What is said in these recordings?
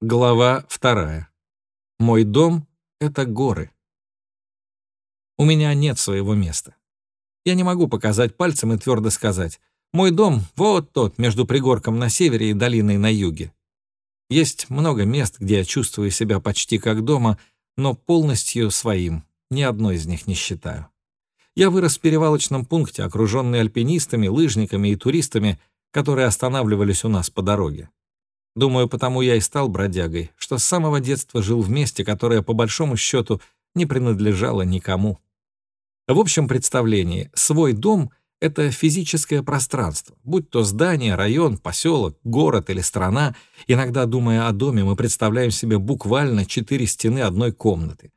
Глава вторая. Мой дом — это горы. У меня нет своего места. Я не могу показать пальцем и твердо сказать, мой дом — вот тот, между пригорком на севере и долиной на юге. Есть много мест, где я чувствую себя почти как дома, но полностью своим, ни одно из них не считаю. Я вырос в перевалочном пункте, окруженный альпинистами, лыжниками и туристами, которые останавливались у нас по дороге. Думаю, потому я и стал бродягой, что с самого детства жил в месте, которое, по большому счету, не принадлежало никому. В общем представлении, свой дом — это физическое пространство, будь то здание, район, поселок, город или страна. Иногда, думая о доме, мы представляем себе буквально четыре стены одной комнаты.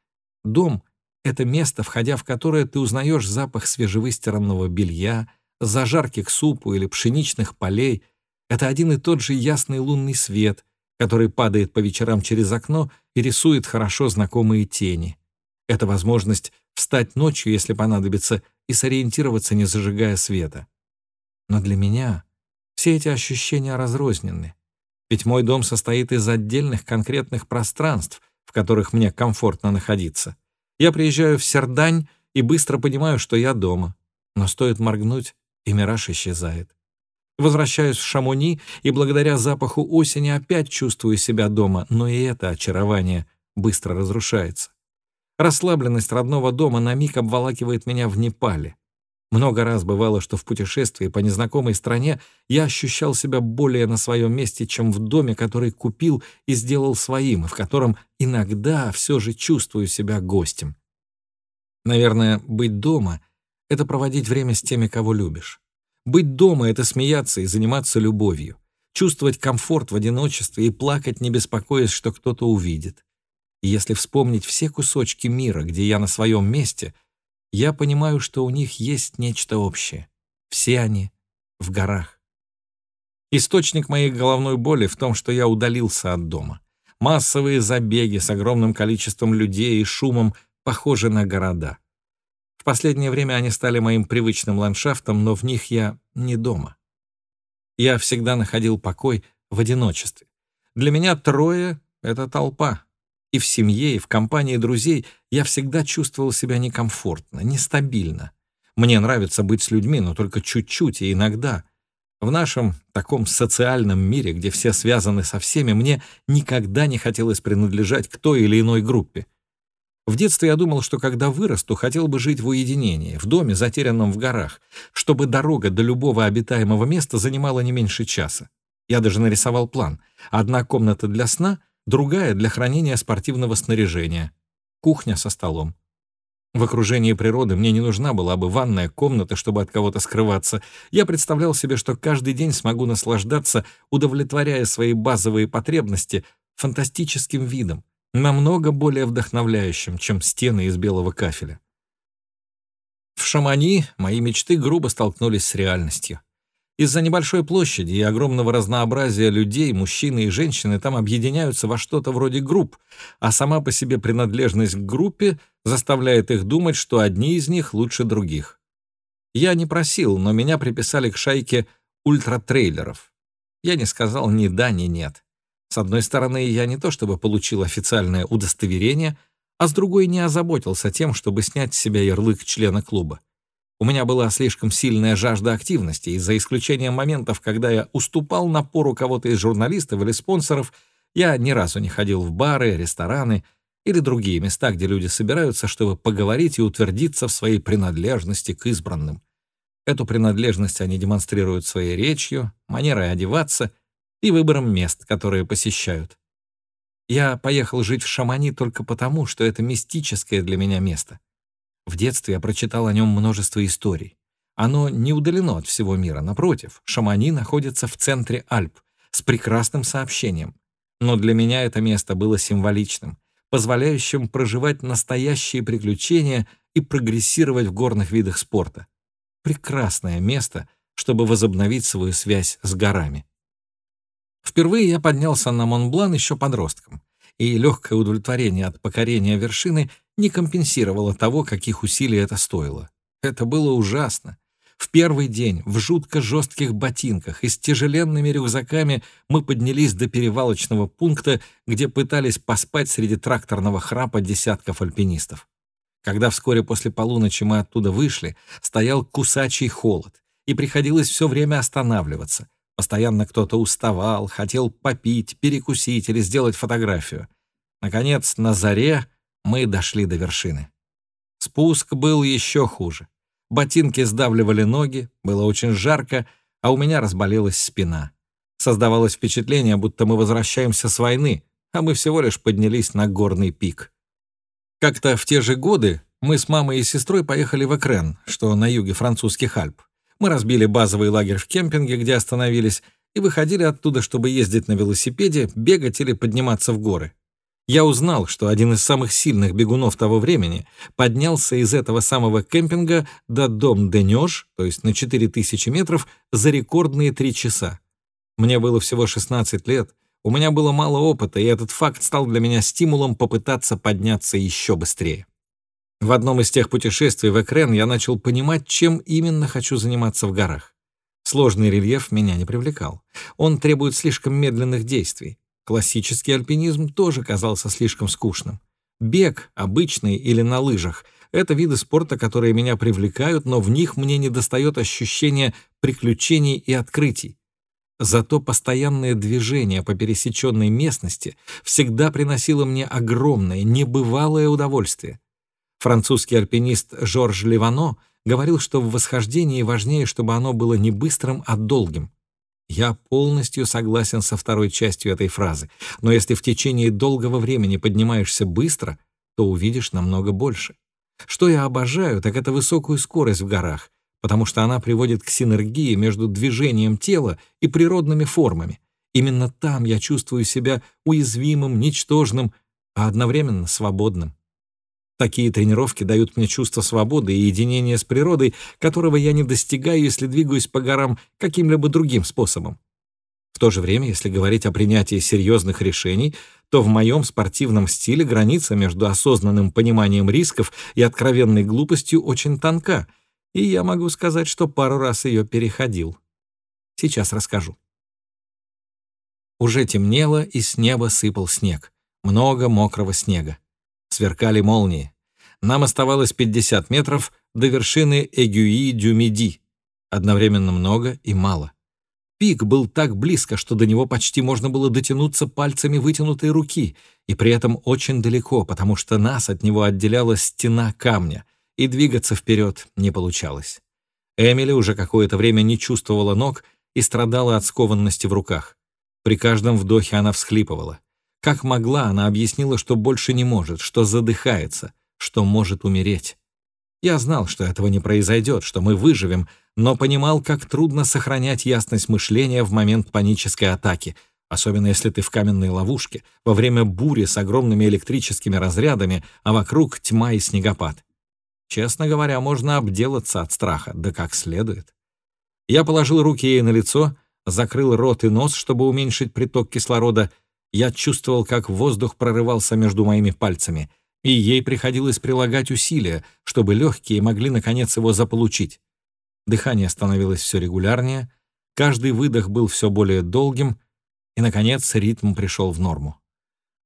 Дом — это место, входя в которое ты узнаешь запах свежевыстиранного белья, зажарки к супу или пшеничных полей — это один и тот же ясный лунный свет, который падает по вечерам через окно и рисует хорошо знакомые тени. Это возможность встать ночью, если понадобится, и сориентироваться, не зажигая света. Но для меня все эти ощущения разрознены. Ведь мой дом состоит из отдельных конкретных пространств, в которых мне комфортно находиться. Я приезжаю в Сердань и быстро понимаю, что я дома. Но стоит моргнуть, и мираж исчезает. Возвращаюсь в Шамони и благодаря запаху осени опять чувствую себя дома, но и это очарование быстро разрушается. Расслабленность родного дома на миг обволакивает меня в Непале. Много раз бывало, что в путешествии по незнакомой стране я ощущал себя более на своем месте, чем в доме, который купил и сделал своим, и в котором иногда все же чувствую себя гостем. Наверное, быть дома — это проводить время с теми, кого любишь. Быть дома — это смеяться и заниматься любовью, чувствовать комфорт в одиночестве и плакать, не беспокоясь, что кто-то увидит. И если вспомнить все кусочки мира, где я на своем месте, я понимаю, что у них есть нечто общее. Все они в горах. Источник моей головной боли в том, что я удалился от дома. Массовые забеги с огромным количеством людей и шумом похожи на города. В последнее время они стали моим привычным ландшафтом, но в них я не дома. Я всегда находил покой в одиночестве. Для меня трое — это толпа. И в семье, и в компании друзей я всегда чувствовал себя некомфортно, нестабильно. Мне нравится быть с людьми, но только чуть-чуть и иногда. В нашем таком социальном мире, где все связаны со всеми, мне никогда не хотелось принадлежать к той или иной группе. В детстве я думал, что когда вырасту, хотел бы жить в уединении, в доме, затерянном в горах, чтобы дорога до любого обитаемого места занимала не меньше часа. Я даже нарисовал план. Одна комната для сна, другая для хранения спортивного снаряжения. Кухня со столом. В окружении природы мне не нужна была бы ванная комната, чтобы от кого-то скрываться. Я представлял себе, что каждый день смогу наслаждаться, удовлетворяя свои базовые потребности, фантастическим видом, намного более вдохновляющим, чем стены из белого кафеля. В Шамани мои мечты грубо столкнулись с реальностью. Из-за небольшой площади и огромного разнообразия людей, мужчины и женщины там объединяются во что-то вроде групп, а сама по себе принадлежность к группе заставляет их думать, что одни из них лучше других. Я не просил, но меня приписали к шайке ультратрейлеров. Я не сказал ни да, ни нет. С одной стороны, я не то чтобы получил официальное удостоверение, а с другой не озаботился тем, чтобы снять с себя ярлык члена клуба. У меня была слишком сильная жажда активности, и за исключением моментов, когда я уступал напору кого-то из журналистов или спонсоров, я ни разу не ходил в бары, рестораны или другие места, где люди собираются, чтобы поговорить и утвердиться в своей принадлежности к избранным. Эту принадлежность они демонстрируют своей речью, манерой одеваться и выбором мест, которые посещают. Я поехал жить в Шамани только потому, что это мистическое для меня место. В детстве я прочитал о нем множество историй. Оно не удалено от всего мира, напротив, Шамани находится в центре Альп с прекрасным сообщением. Но для меня это место было символичным, позволяющим проживать настоящие приключения и прогрессировать в горных видах спорта. Прекрасное место, чтобы возобновить свою связь с горами. Впервые я поднялся на Монблан еще подростком, и легкое удовлетворение от покорения вершины не компенсировало того, каких усилий это стоило. Это было ужасно. В первый день в жутко жестких ботинках и с тяжеленными рюкзаками мы поднялись до перевалочного пункта, где пытались поспать среди тракторного храпа десятков альпинистов. Когда вскоре после полуночи мы оттуда вышли, стоял кусачий холод, и приходилось все время останавливаться. Постоянно кто-то уставал, хотел попить, перекусить или сделать фотографию. Наконец, на заре мы дошли до вершины. Спуск был еще хуже. Ботинки сдавливали ноги, было очень жарко, а у меня разболелась спина. Создавалось впечатление, будто мы возвращаемся с войны, а мы всего лишь поднялись на горный пик. Как-то в те же годы мы с мамой и сестрой поехали в Экрен, что на юге французских Альп. Мы разбили базовый лагерь в кемпинге, где остановились, и выходили оттуда, чтобы ездить на велосипеде, бегать или подниматься в горы. Я узнал, что один из самых сильных бегунов того времени поднялся из этого самого кемпинга до Дом-де-Нёж, то есть на 4000 метров, за рекордные три часа. Мне было всего 16 лет, у меня было мало опыта, и этот факт стал для меня стимулом попытаться подняться еще быстрее. В одном из тех путешествий в Экрен я начал понимать, чем именно хочу заниматься в горах. Сложный рельеф меня не привлекал. Он требует слишком медленных действий. Классический альпинизм тоже казался слишком скучным. Бег, обычный или на лыжах — это виды спорта, которые меня привлекают, но в них мне недостает ощущения приключений и открытий. Зато постоянное движение по пересеченной местности всегда приносило мне огромное, небывалое удовольствие. Французский альпинист Жорж Левано говорил, что в восхождении важнее, чтобы оно было не быстрым, а долгим. Я полностью согласен со второй частью этой фразы, но если в течение долгого времени поднимаешься быстро, то увидишь намного больше. Что я обожаю, так это высокую скорость в горах, потому что она приводит к синергии между движением тела и природными формами. Именно там я чувствую себя уязвимым, ничтожным, а одновременно свободным. Такие тренировки дают мне чувство свободы и единения с природой, которого я не достигаю, если двигаюсь по горам каким-либо другим способом. В то же время, если говорить о принятии серьезных решений, то в моем спортивном стиле граница между осознанным пониманием рисков и откровенной глупостью очень тонка, и я могу сказать, что пару раз ее переходил. Сейчас расскажу. Уже темнело, и с неба сыпал снег. Много мокрого снега. Сверкали молнии. Нам оставалось 50 метров до вершины Эгюи-Дюмиди. Одновременно много и мало. Пик был так близко, что до него почти можно было дотянуться пальцами вытянутой руки, и при этом очень далеко, потому что нас от него отделяла стена камня, и двигаться вперед не получалось. Эмили уже какое-то время не чувствовала ног и страдала от скованности в руках. При каждом вдохе она всхлипывала. Как могла, она объяснила, что больше не может, что задыхается, что может умереть. Я знал, что этого не произойдет, что мы выживем, но понимал, как трудно сохранять ясность мышления в момент панической атаки, особенно если ты в каменной ловушке, во время бури с огромными электрическими разрядами, а вокруг тьма и снегопад. Честно говоря, можно обделаться от страха, да как следует. Я положил руки ей на лицо, закрыл рот и нос, чтобы уменьшить приток кислорода, я чувствовал, как воздух прорывался между моими пальцами, и ей приходилось прилагать усилия, чтобы легкие могли наконец его заполучить. Дыхание становилось все регулярнее, каждый выдох был все более долгим, и, наконец, ритм пришел в норму.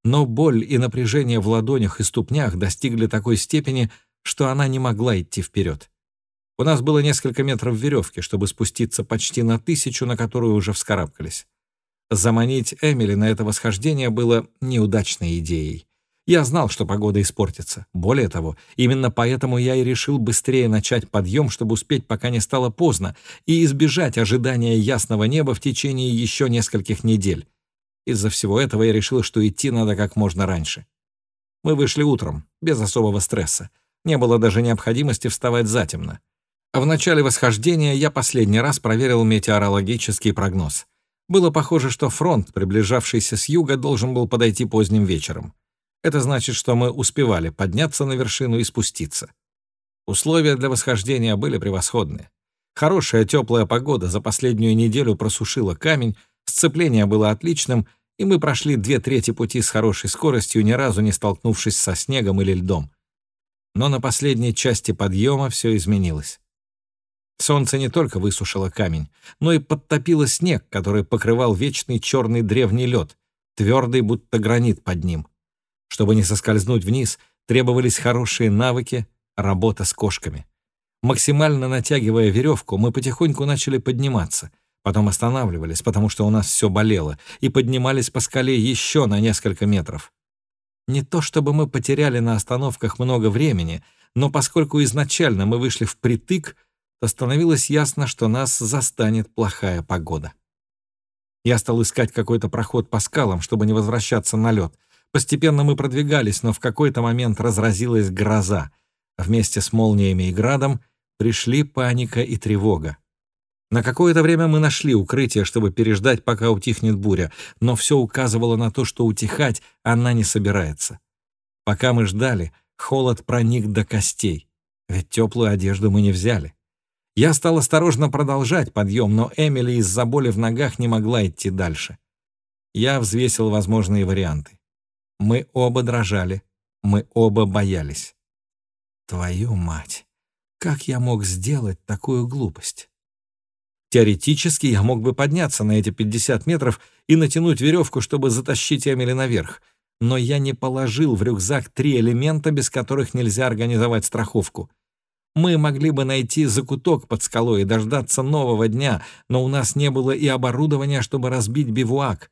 Но боль и напряжение в ладонях и ступнях достигли такой степени, что она не могла идти вперед. У нас было несколько метров веревки, чтобы спуститься почти на тысячу, на которую уже вскарабкались. Заманить Эмили на это восхождение было неудачной идеей. Я знал, что погода испортится. Более того, именно поэтому я и решил быстрее начать подъем, чтобы успеть, пока не стало поздно, и избежать ожидания ясного неба в течение еще нескольких недель. Из-за всего этого я решил, что идти надо как можно раньше. Мы вышли утром, без особого стресса. Не было даже необходимости вставать затемно. В начале восхождения я последний раз проверил метеорологический прогноз — было похоже, что фронт, приближавшийся с юга, должен был подойти поздним вечером. Это значит, что мы успевали подняться на вершину и спуститься. Условия для восхождения были превосходные. Хорошая теплая погода за последнюю неделю просушила камень, сцепление было отличным, и мы прошли две трети пути с хорошей скоростью, ни разу не столкнувшись со снегом или льдом. Но на последней части подъема все изменилось. Солнце не только высушило камень, но и подтопило снег, который покрывал вечный черный древний лед, твердый, будто гранит под ним. Чтобы не соскользнуть вниз, требовались хорошие навыки, работа с кошками. Максимально натягивая веревку, мы потихоньку начали подниматься, потом останавливались, потому что у нас все болело, и поднимались по скале еще на несколько метров. Не то чтобы мы потеряли на остановках много времени, но поскольку изначально мы вышли впритык, то становилось ясно, что нас застанет плохая погода. Я стал искать какой-то проход по скалам, чтобы не возвращаться на лед. Постепенно мы продвигались, но в какой-то момент разразилась гроза. Вместе с молниями и градом пришли паника и тревога. На какое-то время мы нашли укрытие, чтобы переждать, пока утихнет буря, но все указывало на то, что утихать она не собирается. Пока мы ждали, холод проник до костей, ведь теплую одежду мы не взяли. Я стал осторожно продолжать подъем, но Эмили из-за боли в ногах не могла идти дальше. Я взвесил возможные варианты. Мы оба дрожали, мы оба боялись. Твою мать, как я мог сделать такую глупость? Теоретически я мог бы подняться на эти 50 метров и натянуть веревку, чтобы затащить Эмили наверх, но я не положил в рюкзак три элемента, без которых нельзя организовать страховку — мы могли бы найти закуток под скалой и дождаться нового дня, но у нас не было и оборудования, чтобы разбить бивуак.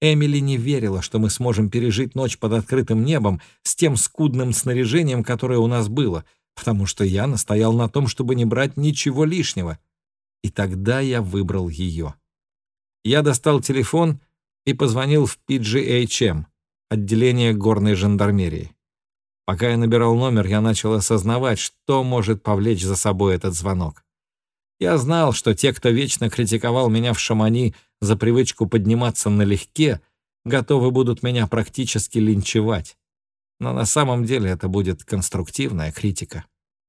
Эмили не верила, что мы сможем пережить ночь под открытым небом с тем скудным снаряжением, которое у нас было, потому что я настоял на том, чтобы не брать ничего лишнего. И тогда я выбрал ее. Я достал телефон и позвонил в PGHM, отделение горной жандармерии. Пока я набирал номер, я начал осознавать, что может повлечь за собой этот звонок. Я знал, что те, кто вечно критиковал меня в Шамани за привычку подниматься налегке, готовы будут меня практически линчевать. Но на самом деле это будет конструктивная критика.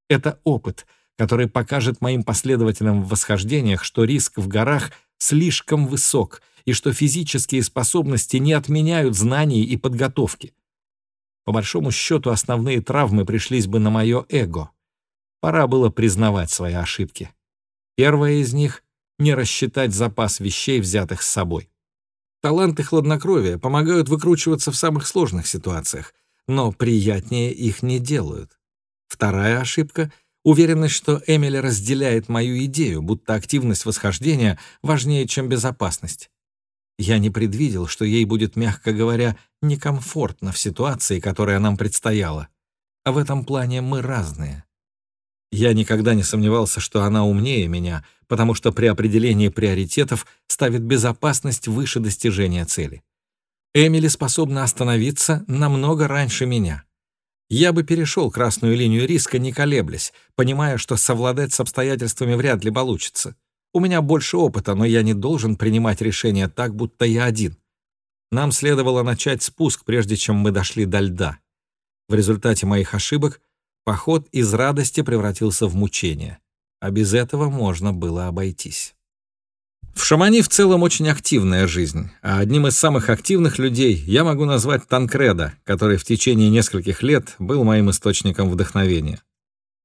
Это опыт, который покажет моим последователям в восхождениях, что риск в горах слишком высок и что физические способности не отменяют знаний и подготовки. По большому счету, основные травмы пришлись бы на мое эго. Пора было признавать свои ошибки. Первая из них — не рассчитать запас вещей, взятых с собой. Таланты и хладнокровие помогают выкручиваться в самых сложных ситуациях, но приятнее их не делают. Вторая ошибка — уверенность, что Эмили разделяет мою идею, будто активность восхождения важнее, чем безопасность. Я не предвидел, что ей будет, мягко говоря, некомфортно в ситуации, которая нам предстояла. А в этом плане мы разные. Я никогда не сомневался, что она умнее меня, потому что при определении приоритетов ставит безопасность выше достижения цели. Эмили способна остановиться намного раньше меня. Я бы перешел красную линию риска, не колеблясь, понимая, что совладать с обстоятельствами вряд ли получится. У меня больше опыта, но я не должен принимать решения так, будто я один. Нам следовало начать спуск, прежде чем мы дошли до льда. В результате моих ошибок поход из радости превратился в мучение, а без этого можно было обойтись. В Шамани в целом очень активная жизнь, а одним из самых активных людей я могу назвать Танкреда, который в течение нескольких лет был моим источником вдохновения.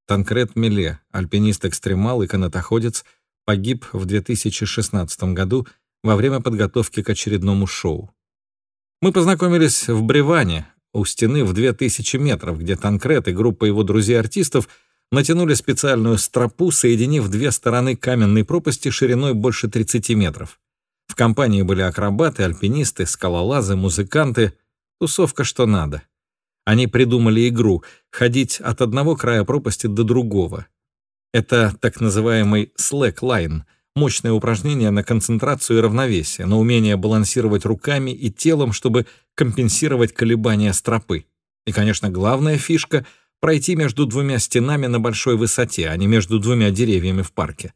Танкред Меле, альпинист-экстремал и канатоходец — погиб в 2016 году во время подготовки к очередному шоу. Мы познакомились в Бреване, у стены в 2000 метров, где Танкрет и группа его друзей-артистов натянули специальную стропу, соединив две стороны каменной пропасти шириной больше 30 метров. В компании были акробаты, альпинисты, скалолазы, музыканты. Тусовка что надо. Они придумали игру — ходить от одного края пропасти до другого, это так называемый slackline — мощное упражнение на концентрацию и равновесие, на умение балансировать руками и телом, чтобы компенсировать колебания стропы. И, конечно, главная фишка — пройти между двумя стенами на большой высоте, а не между двумя деревьями в парке.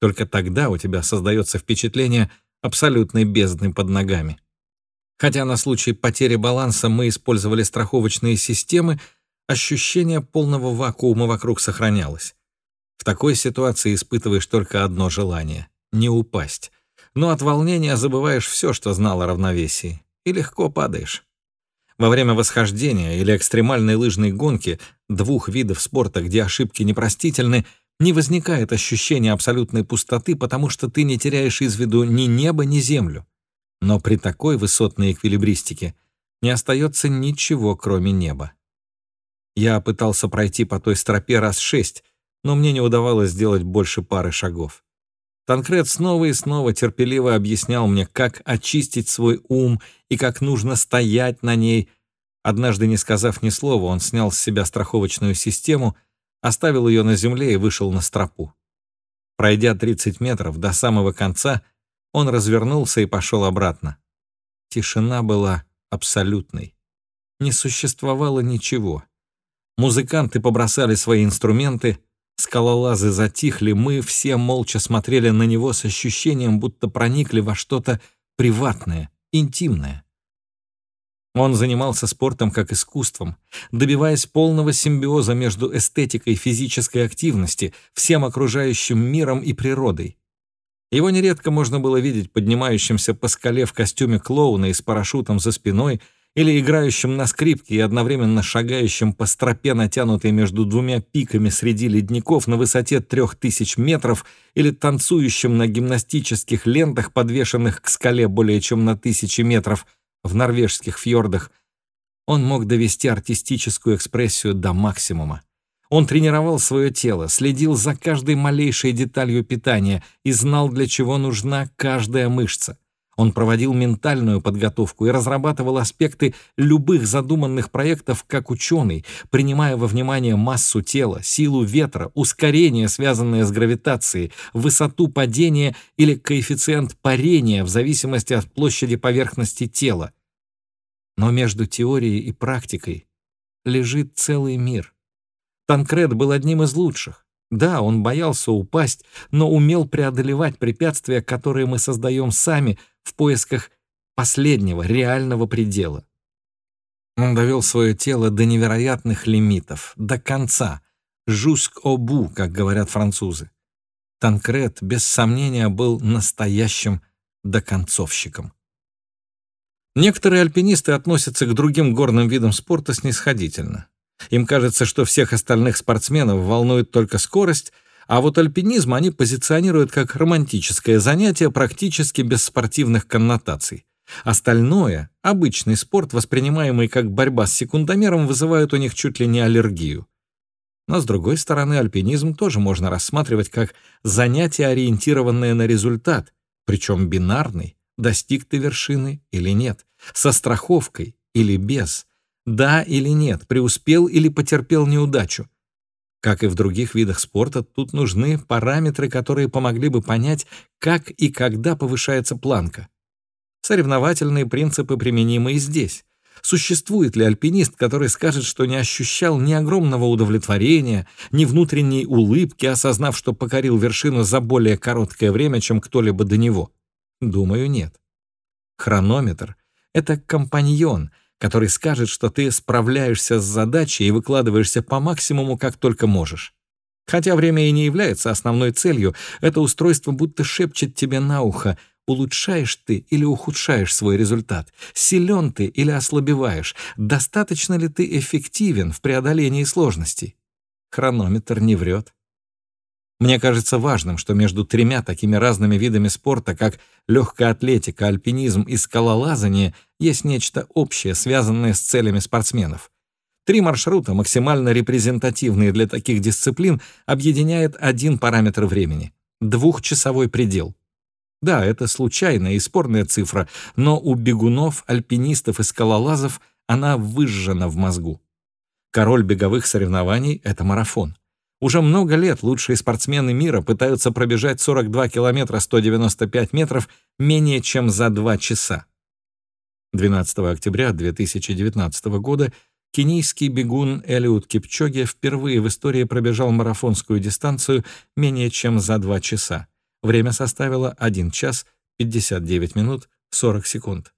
Только тогда у тебя создается впечатление абсолютной бездны под ногами. Хотя на случай потери баланса мы использовали страховочные системы, ощущение полного вакуума вокруг сохранялось. В такой ситуации испытываешь только одно желание — не упасть. Но от волнения забываешь все, что знал о равновесии, и легко падаешь. Во время восхождения или экстремальной лыжной гонки, двух видов спорта, где ошибки непростительны, Не возникает ощущения абсолютной пустоты, потому что ты не теряешь из виду ни небо, ни землю. Но при такой высотной эквилибристике не остается ничего, кроме неба. Я пытался пройти по той стропе раз шесть, но мне не удавалось сделать больше пары шагов. Танкред снова и снова терпеливо объяснял мне, как очистить свой ум и как нужно стоять на ней. Однажды, не сказав ни слова, он снял с себя страховочную систему, оставил ее на земле и вышел на стропу. Пройдя 30 метров до самого конца, он развернулся и пошел обратно. Тишина была абсолютной. Не существовало ничего. Музыканты побросали свои инструменты, скалолазы затихли, мы все молча смотрели на него с ощущением, будто проникли во что-то приватное, интимное. Он занимался спортом как искусством, добиваясь полного симбиоза между эстетикой физической активности, всем окружающим миром и природой. Его нередко можно было видеть поднимающимся по скале в костюме клоуна и с парашютом за спиной или играющим на скрипке и одновременно шагающим по стропе, натянутой между двумя пиками среди ледников на высоте трех тысяч метров или танцующим на гимнастических лентах, подвешенных к скале более чем на тысячи метров в норвежских фьордах. Он мог довести артистическую экспрессию до максимума. Он тренировал свое тело, следил за каждой малейшей деталью питания и знал, для чего нужна каждая мышца. Он проводил ментальную подготовку и разрабатывал аспекты любых задуманных проектов как ученый, принимая во внимание массу тела, силу ветра, ускорение, связанное с гравитацией, высоту падения или коэффициент парения в зависимости от площади поверхности тела. Но между теорией и практикой лежит целый мир. Танкред был одним из лучших. Да, он боялся упасть, но умел преодолевать препятствия, которые мы создаем сами в поисках последнего, реального предела. Он довел свое тело до невероятных лимитов, до конца, жуск-обу, как говорят французы. Танкред, без сомнения, был настоящим доконцовщиком. Некоторые альпинисты относятся к другим горным видам спорта снисходительно. Им кажется, что всех остальных спортсменов волнует только скорость, а вот альпинизм они позиционируют как романтическое занятие практически без спортивных коннотаций. Остальное, обычный спорт, воспринимаемый как борьба с секундомером, вызывает у них чуть ли не аллергию. Но, с другой стороны, альпинизм тоже можно рассматривать как занятие, ориентированное на результат, причем бинарный, достиг ты вершины или нет, со страховкой или без, да или нет, преуспел или потерпел неудачу. Как и в других видах спорта, тут нужны параметры, которые помогли бы понять, как и когда повышается планка. Соревновательные принципы применимы и здесь. Существует ли альпинист, который скажет, что не ощущал ни огромного удовлетворения, ни внутренней улыбки, осознав, что покорил вершину за более короткое время, чем кто-либо до него? Думаю, нет. Хронометр — это компаньон — который скажет, что ты справляешься с задачей и выкладываешься по максимуму, как только можешь. Хотя время и не является основной целью, это устройство будто шепчет тебе на ухо, улучшаешь ты или ухудшаешь свой результат, силен ты или ослабеваешь, достаточно ли ты эффективен в преодолении сложностей. Хронометр не врет. Мне кажется важным, что между тремя такими разными видами спорта, как легкая атлетика, альпинизм и скалолазание, есть нечто общее, связанное с целями спортсменов. Три маршрута, максимально репрезентативные для таких дисциплин, объединяет один параметр времени — двухчасовой предел. Да, это случайная и спорная цифра, но у бегунов, альпинистов и скалолазов она выжжена в мозгу. Король беговых соревнований — это марафон. Уже много лет лучшие спортсмены мира пытаются пробежать 42 километра 195 метров менее чем за 2 часа. 12 октября 2019 года кенийский бегун Элиут Кипчоге впервые в истории пробежал марафонскую дистанцию менее чем за 2 часа. Время составило 1 час 59 минут 40 секунд.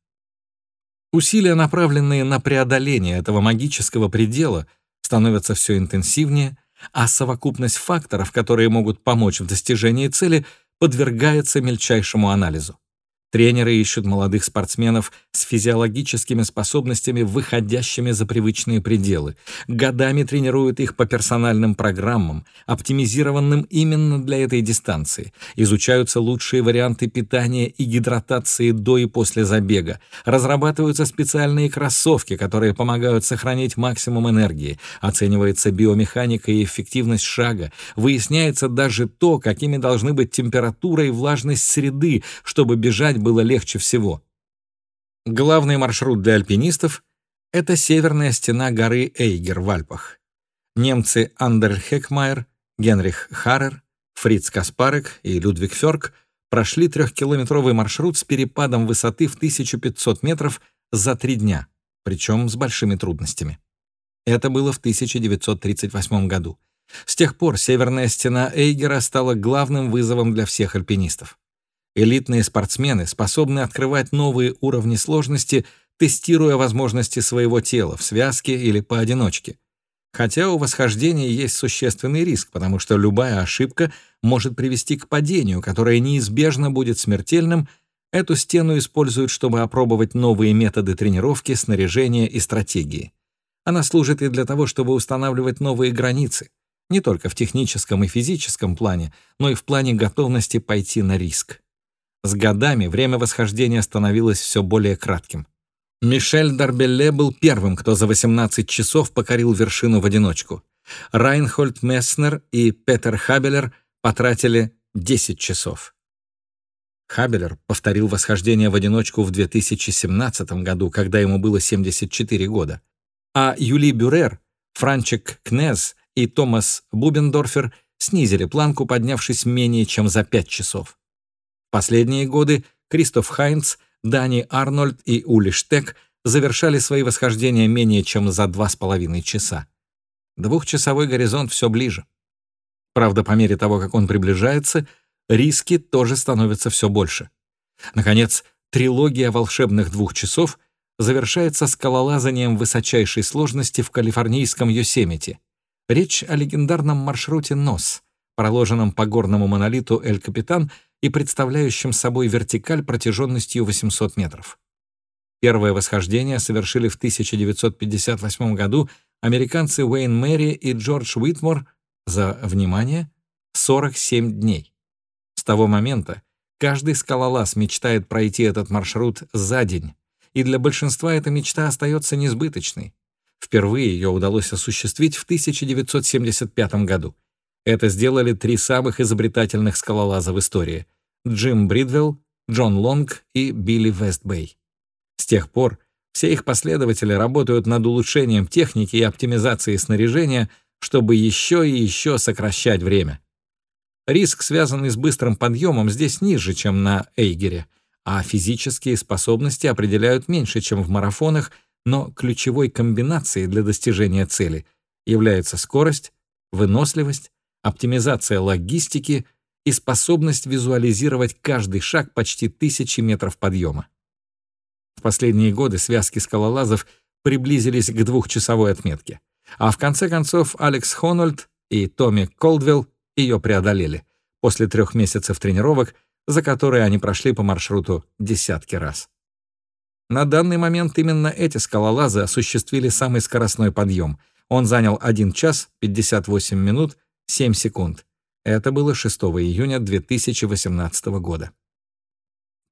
Усилия, направленные на преодоление этого магического предела, становятся все интенсивнее — а совокупность факторов, которые могут помочь в достижении цели, подвергается мельчайшему анализу. Тренеры ищут молодых спортсменов с физиологическими способностями, выходящими за привычные пределы. Годами тренируют их по персональным программам, оптимизированным именно для этой дистанции. Изучаются лучшие варианты питания и гидратации до и после забега. Разрабатываются специальные кроссовки, которые помогают сохранить максимум энергии. Оценивается биомеханика и эффективность шага. Выясняется даже то, какими должны быть температура и влажность среды, чтобы бежать было легче всего. Главный маршрут для альпинистов — это северная стена горы Эйгер в Альпах. Немцы Андер Хекмайер, Генрих Харрер, Фриц Каспарек и Людвиг Ферк прошли трехкилометровый маршрут с перепадом высоты в 1500 метров за три дня, причем с большими трудностями. Это было в 1938 году. С тех пор северная стена Эйгера стала главным вызовом для всех альпинистов. Элитные спортсмены способны открывать новые уровни сложности, тестируя возможности своего тела в связке или поодиночке. Хотя у восхождения есть существенный риск, потому что любая ошибка может привести к падению, которое неизбежно будет смертельным, эту стену используют, чтобы опробовать новые методы тренировки, снаряжения и стратегии. Она служит и для того, чтобы устанавливать новые границы, не только в техническом и физическом плане, но и в плане готовности пойти на риск. С годами время восхождения становилось все более кратким. Мишель Дарбелле был первым, кто за 18 часов покорил вершину в одиночку. Райнхольд Месснер и Петер Хабелер потратили 10 часов. Хабелер повторил восхождение в одиночку в 2017 году, когда ему было 74 года. А Юли Бюрер, Франчик Кнез и Томас Бубендорфер снизили планку, поднявшись менее чем за 5 часов. Последние годы Кристоф Хайнц, Дани Арнольд и Ули Штек завершали свои восхождения менее чем за два с половиной часа. Двухчасовой горизонт все ближе. Правда, по мере того, как он приближается, риски тоже становятся все больше. Наконец, трилогия волшебных двух часов завершается скалолазанием высочайшей сложности в калифорнийском Йосемите. Речь о легендарном маршруте НОС, проложенном по горному монолиту Эль-Капитан — и представляющим собой вертикаль протяженностью 800 метров. Первое восхождение совершили в 1958 году американцы Уэйн Мэри и Джордж Уитмор за, внимание, 47 дней. С того момента каждый скалолаз мечтает пройти этот маршрут за день, и для большинства эта мечта остается несбыточной. Впервые ее удалось осуществить в 1975 году — это сделали три самых изобретательных скалолаза в истории — Джим Бридвелл, Джон Лонг и Билли Вестбей. С тех пор все их последователи работают над улучшением техники и оптимизацией снаряжения, чтобы еще и еще сокращать время. Риск, связанный с быстрым подъемом, здесь ниже, чем на Эйгере, а физические способности определяют меньше, чем в марафонах, но ключевой комбинацией для достижения цели является скорость, выносливость оптимизация логистики и способность визуализировать каждый шаг почти тысячи метров подъема. В последние годы связки скалолазов приблизились к двухчасовой отметке, а в конце концов Алекс Хонольд и Томми Колдвелл ее преодолели после трех месяцев тренировок, за которые они прошли по маршруту десятки раз. На данный момент именно эти скалолазы осуществили самый скоростной подъем. Он занял 1 час 58 минут 7 секунд. Это было 6 июня 2018 года.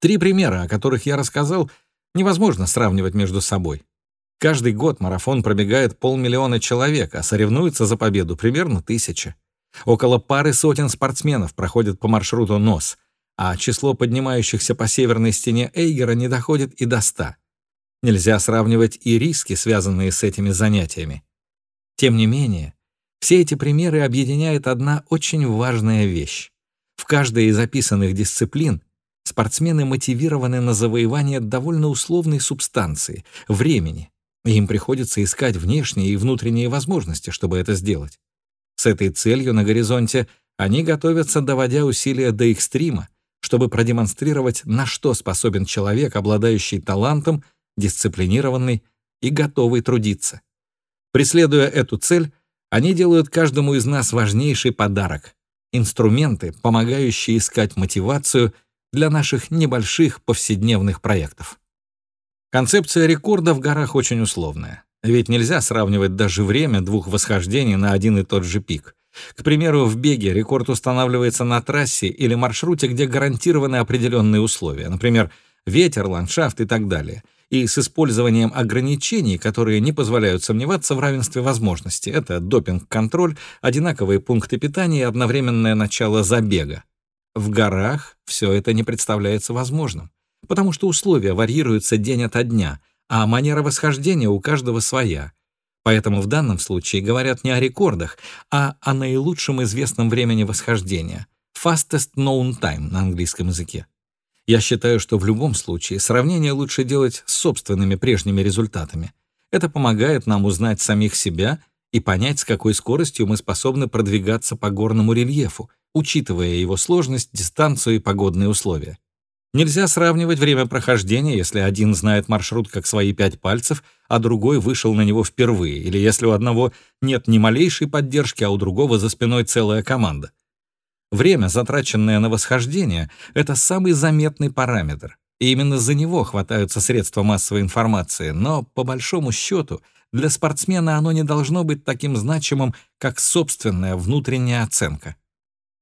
Три примера, о которых я рассказал, невозможно сравнивать между собой. Каждый год марафон пробегает полмиллиона человек, а соревнуются за победу примерно тысяча. Около пары сотен спортсменов проходят по маршруту НОС, а число поднимающихся по северной стене Эйгера не доходит и до 100. Нельзя сравнивать и риски, связанные с этими занятиями. Тем не менее, все эти примеры объединяет одна очень важная вещь. В каждой из описанных дисциплин спортсмены мотивированы на завоевание довольно условной субстанции — времени, им приходится искать внешние и внутренние возможности, чтобы это сделать. С этой целью на горизонте они готовятся, доводя усилия до экстрима, чтобы продемонстрировать, на что способен человек, обладающий талантом, дисциплинированный и готовый трудиться. Преследуя эту цель, они делают каждому из нас важнейший подарок — инструменты, помогающие искать мотивацию для наших небольших повседневных проектов. Концепция рекорда в горах очень условная. Ведь нельзя сравнивать даже время двух восхождений на один и тот же пик. К примеру, в беге рекорд устанавливается на трассе или маршруте, где гарантированы определенные условия, например, ветер, ландшафт и так далее, и с использованием ограничений, которые не позволяют сомневаться в равенстве возможностей. Это допинг-контроль, одинаковые пункты питания и одновременное начало забега. В горах все это не представляется возможным, потому что условия варьируются день ото дня, а манера восхождения у каждого своя. Поэтому в данном случае говорят не о рекордах, а о наилучшем известном времени восхождения — fastest known time на английском языке. Я считаю, что в любом случае сравнение лучше делать с собственными прежними результатами. Это помогает нам узнать самих себя и понять, с какой скоростью мы способны продвигаться по горному рельефу, учитывая его сложность, дистанцию и погодные условия. Нельзя сравнивать время прохождения, если один знает маршрут как свои пять пальцев, а другой вышел на него впервые, или если у одного нет ни малейшей поддержки, а у другого за спиной целая команда. Время, затраченное на восхождение, это самый заметный параметр, и именно за него хватаются средства массовой информации, но, по большому счету, для спортсмена оно не должно быть таким значимым, как собственная внутренняя оценка.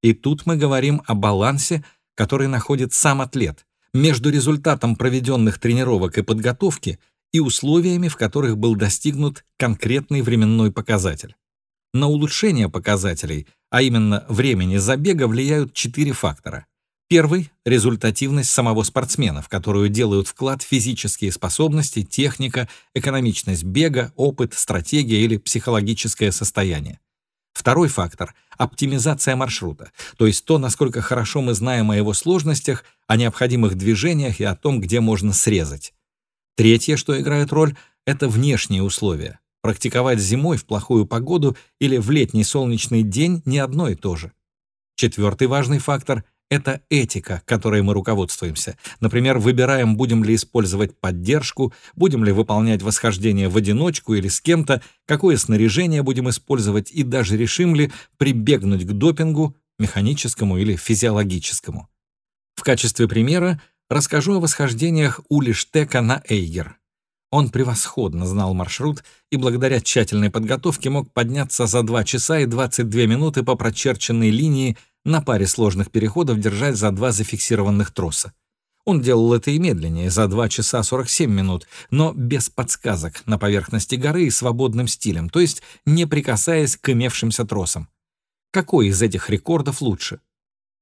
И тут мы говорим о балансе, который находит сам атлет, между результатом проведенных тренировок и подготовки и условиями, в которых был достигнут конкретный временной показатель. На улучшение показателей, а именно времени забега, влияют четыре фактора. Первый — результативность самого спортсмена, в которую делают вклад физические способности, техника, экономичность бега, опыт, стратегия или психологическое состояние. Второй фактор — оптимизация маршрута, то есть то, насколько хорошо мы знаем о его сложностях, о необходимых движениях и о том, где можно срезать. Третье, что играет роль, — это внешние условия. Практиковать зимой в плохую погоду или в летний солнечный день не одно и то же. Четвертый важный фактор это этика, которой мы руководствуемся. Например, выбираем, будем ли использовать поддержку, будем ли выполнять восхождение в одиночку или с кем-то, какое снаряжение будем использовать и даже решим ли прибегнуть к допингу, механическому или физиологическому. В качестве примера расскажу о восхождениях Улиштека на Эйгер. Он превосходно знал маршрут и благодаря тщательной подготовке мог подняться за 2 часа и 22 минуты по прочерченной линии на паре сложных переходов держать за два зафиксированных троса. Он делал это и медленнее, за 2 часа 47 минут, но без подсказок на поверхности горы и свободным стилем, то есть не прикасаясь к имевшимся тросам. Какой из этих рекордов лучше?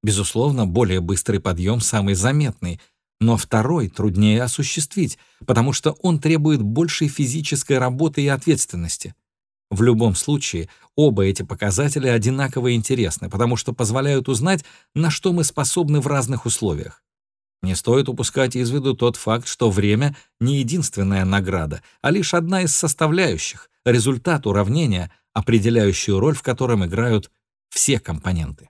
Безусловно, более быстрый подъем самый заметный, но второй труднее осуществить, потому что он требует большей физической работы и ответственности. В любом случае, оба эти показателя одинаково интересны, потому что позволяют узнать, на что мы способны в разных условиях. Не стоит упускать из виду тот факт, что время — не единственная награда, а лишь одна из составляющих, результат уравнения, определяющую роль в котором играют все компоненты.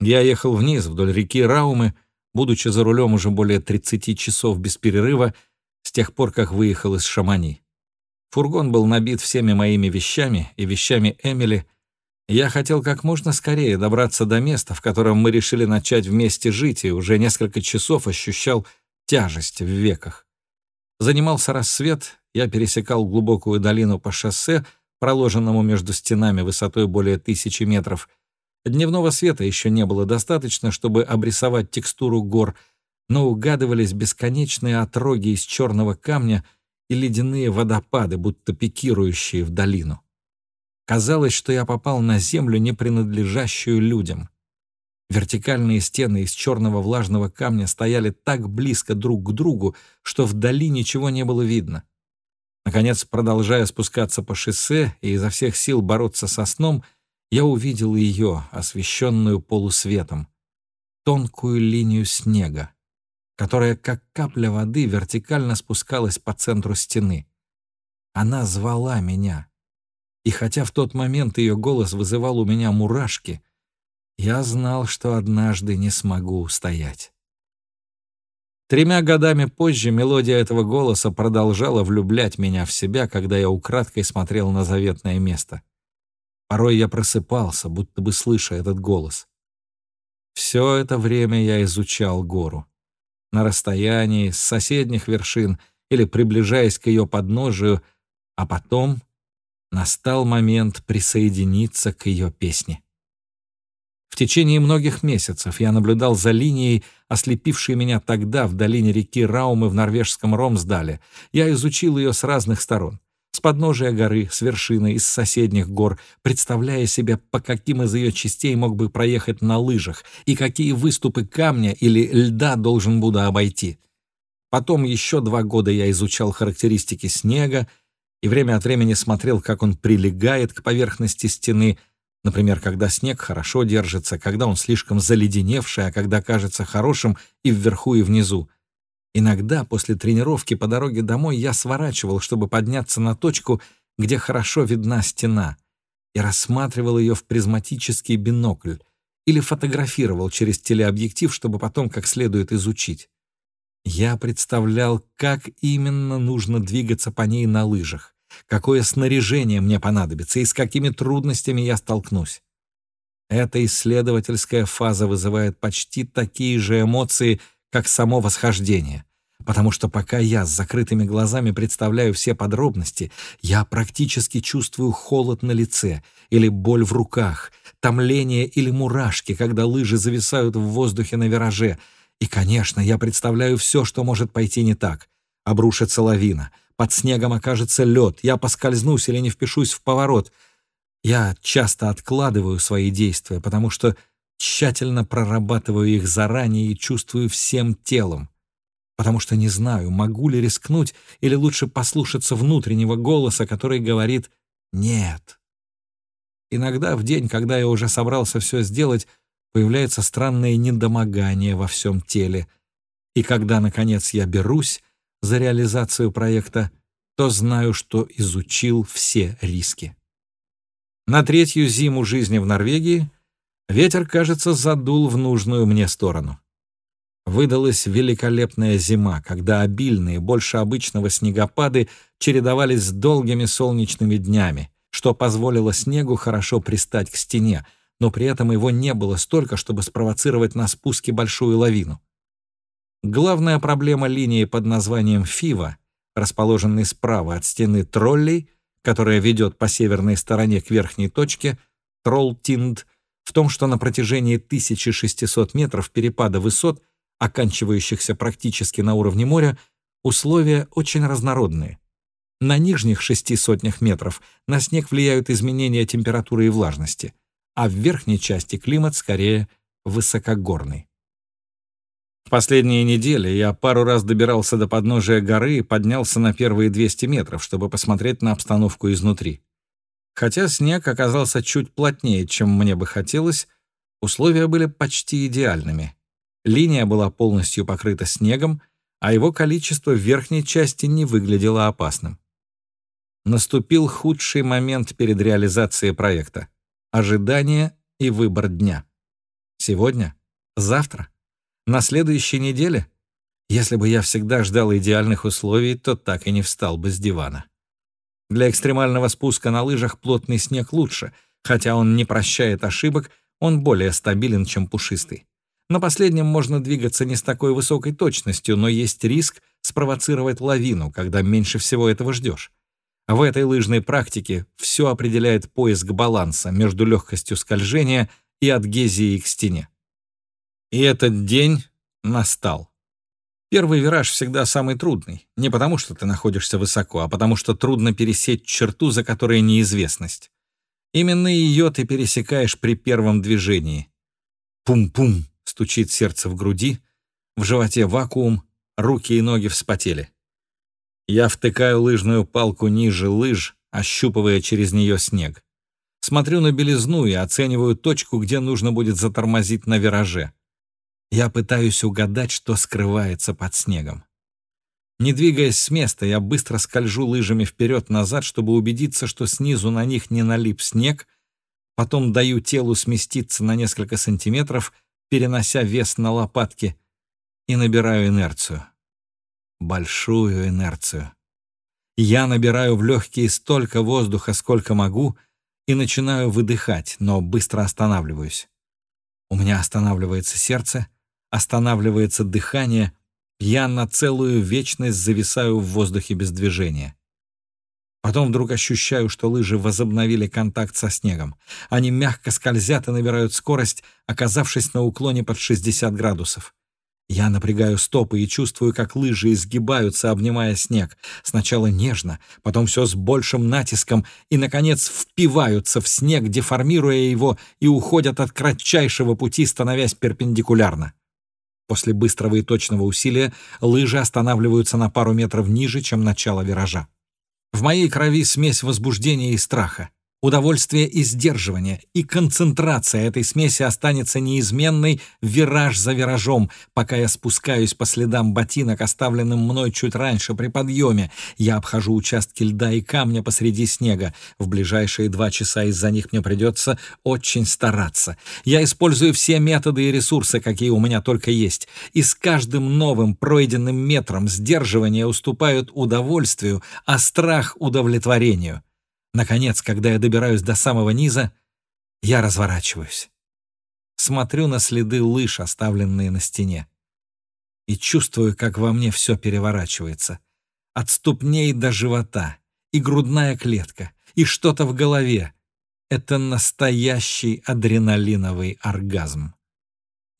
Я ехал вниз вдоль реки Раумы, будучи за рулем уже более 30 часов без перерыва с тех пор, как выехал из Шамани. Фургон был набит всеми моими вещами и вещами Эмили. Я хотел как можно скорее добраться до места, в котором мы решили начать вместе жить, и уже несколько часов ощущал тяжесть в веках. Занимался рассвет, я пересекал глубокую долину по шоссе, проложенному между стенами высотой более тысячи метров. Дневного света еще не было достаточно, чтобы обрисовать текстуру гор, но угадывались бесконечные отроги из черного камня — и ледяные водопады, будто пикирующие в долину. Казалось, что я попал на землю, не принадлежащую людям. Вертикальные стены из черного влажного камня стояли так близко друг к другу, что вдали ничего не было видно. Наконец, продолжая спускаться по шоссе и изо всех сил бороться со сном, я увидел ее, освещенную полусветом, тонкую линию снега которая, как капля воды, вертикально спускалась по центру стены. Она звала меня. И хотя в тот момент ее голос вызывал у меня мурашки, я знал, что однажды не смогу устоять. Тремя годами позже мелодия этого голоса продолжала влюблять меня в себя, когда я украдкой смотрел на заветное место. Порой я просыпался, будто бы слыша этот голос. Все это время я изучал гору. На расстоянии, с соседних вершин или приближаясь к ее подножию, а потом настал момент присоединиться к ее песне. В течение многих месяцев я наблюдал за линией, ослепившей меня тогда в долине реки Раумы в норвежском Ромсдале. Я изучил ее с разных сторон. С подножия горы, с вершины, из соседних гор, представляя себе, по каким из ее частей мог бы проехать на лыжах и какие выступы камня или льда должен буду обойти. Потом еще два года я изучал характеристики снега и время от времени смотрел, как он прилегает к поверхности стены, Например, когда снег хорошо держится, когда он слишком заледеневший, а когда кажется хорошим и вверху, и внизу. Иногда после тренировки по дороге домой я сворачивал, чтобы подняться на точку, где хорошо видна стена, и рассматривал ее в призматический бинокль или фотографировал через телеобъектив, чтобы потом как следует изучить. Я представлял, как именно нужно двигаться по ней на лыжах какое снаряжение мне понадобится и с какими трудностями я столкнусь. Эта исследовательская фаза вызывает почти такие же эмоции, как само восхождение. Потому что пока я с закрытыми глазами представляю все подробности, я практически чувствую холод на лице или боль в руках, томление или мурашки, когда лыжи зависают в воздухе на вираже. И, конечно, я представляю все, что может пойти не так. Обрушится лавина, под снегом окажется лед, я поскользнусь или не впишусь в поворот. Я часто откладываю свои действия, потому что тщательно прорабатываю их заранее и чувствую всем телом. Потому что не знаю, могу ли рискнуть или лучше послушаться внутреннего голоса, который говорит «нет». Иногда в день, когда я уже собрался все сделать, появляется странное недомогание во всем теле. И когда, наконец, я берусь, за реализацию проекта, то знаю, что изучил все риски. На третью зиму жизни в Норвегии ветер, кажется, задул в нужную мне сторону. Выдалась великолепная зима, когда обильные, больше обычного снегопады чередовались с долгими солнечными днями, что позволило снегу хорошо пристать к стене, но при этом его не было столько, чтобы спровоцировать на спуске большую лавину. Главная проблема линии под названием Фива, расположенной справа от стены троллей, которая ведет по северной стороне к верхней точке, Троллтинд, в том, что на протяжении 1600 метров перепада высот, оканчивающихся практически на уровне моря, условия очень разнородные. На нижних шести сотнях метров на снег влияют изменения температуры и влажности, а в верхней части климат скорее высокогорный. В последние недели я пару раз добирался до подножия горы и поднялся на первые 200 метров, чтобы посмотреть на обстановку изнутри. Хотя снег оказался чуть плотнее, чем мне бы хотелось, условия были почти идеальными. Линия была полностью покрыта снегом, а его количество в верхней части не выглядело опасным. Наступил худший момент перед реализацией проекта — ожидание и выбор дня. Сегодня? Завтра? На следующей неделе? Если бы я всегда ждал идеальных условий, то так и не встал бы с дивана. Для экстремального спуска на лыжах плотный снег лучше, хотя он не прощает ошибок, он более стабилен, чем пушистый. На последнем можно двигаться не с такой высокой точностью, но есть риск спровоцировать лавину, когда меньше всего этого ждешь. В этой лыжной практике все определяет поиск баланса между легкостью скольжения и адгезией к стене. И этот день настал. Первый вираж всегда самый трудный. Не потому, что ты находишься высоко, а потому, что трудно пересечь черту, за которой неизвестность. Именно ее ты пересекаешь при первом движении. Пум-пум, стучит сердце в груди, в животе вакуум, руки и ноги вспотели. Я втыкаю лыжную палку ниже лыж, ощупывая через нее снег. Смотрю на белизну и оцениваю точку, где нужно будет затормозить на вираже. Я пытаюсь угадать, что скрывается под снегом. Не двигаясь с места, я быстро скольжу лыжами вперед-назад, чтобы убедиться, что снизу на них не налип снег, потом даю телу сместиться на несколько сантиметров, перенося вес на лопатки, и набираю инерцию. Большую инерцию. Я набираю в легкие столько воздуха, сколько могу, и начинаю выдыхать, но быстро останавливаюсь. У меня останавливается сердце, останавливается дыхание, я на целую вечность зависаю в воздухе без движения. Потом вдруг ощущаю, что лыжи возобновили контакт со снегом. Они мягко скользят и набирают скорость, оказавшись на уклоне под 60 градусов. Я напрягаю стопы и чувствую, как лыжи изгибаются, обнимая снег. Сначала нежно, потом все с большим натиском и, наконец, впиваются в снег, деформируя его, и уходят от кратчайшего пути, становясь перпендикулярно. После быстрого и точного усилия лыжи останавливаются на пару метров ниже, чем начало виража. В моей крови смесь возбуждения и страха. Удовольствие и сдерживание, и концентрация этой смеси останется неизменной вираж за виражом, пока я спускаюсь по следам ботинок, оставленным мной чуть раньше при подъеме. Я обхожу участки льда и камня посреди снега. В ближайшие два часа из-за них мне придется очень стараться. Я использую все методы и ресурсы, какие у меня только есть. И с каждым новым пройденным метром сдерживание уступают удовольствию, а страх — удовлетворению. Наконец, когда я добираюсь до самого низа, я разворачиваюсь. Смотрю на следы лыж, оставленные на стене. И чувствую, как во мне все переворачивается. От ступней до живота, и грудная клетка, и что-то в голове. Это настоящий адреналиновый оргазм.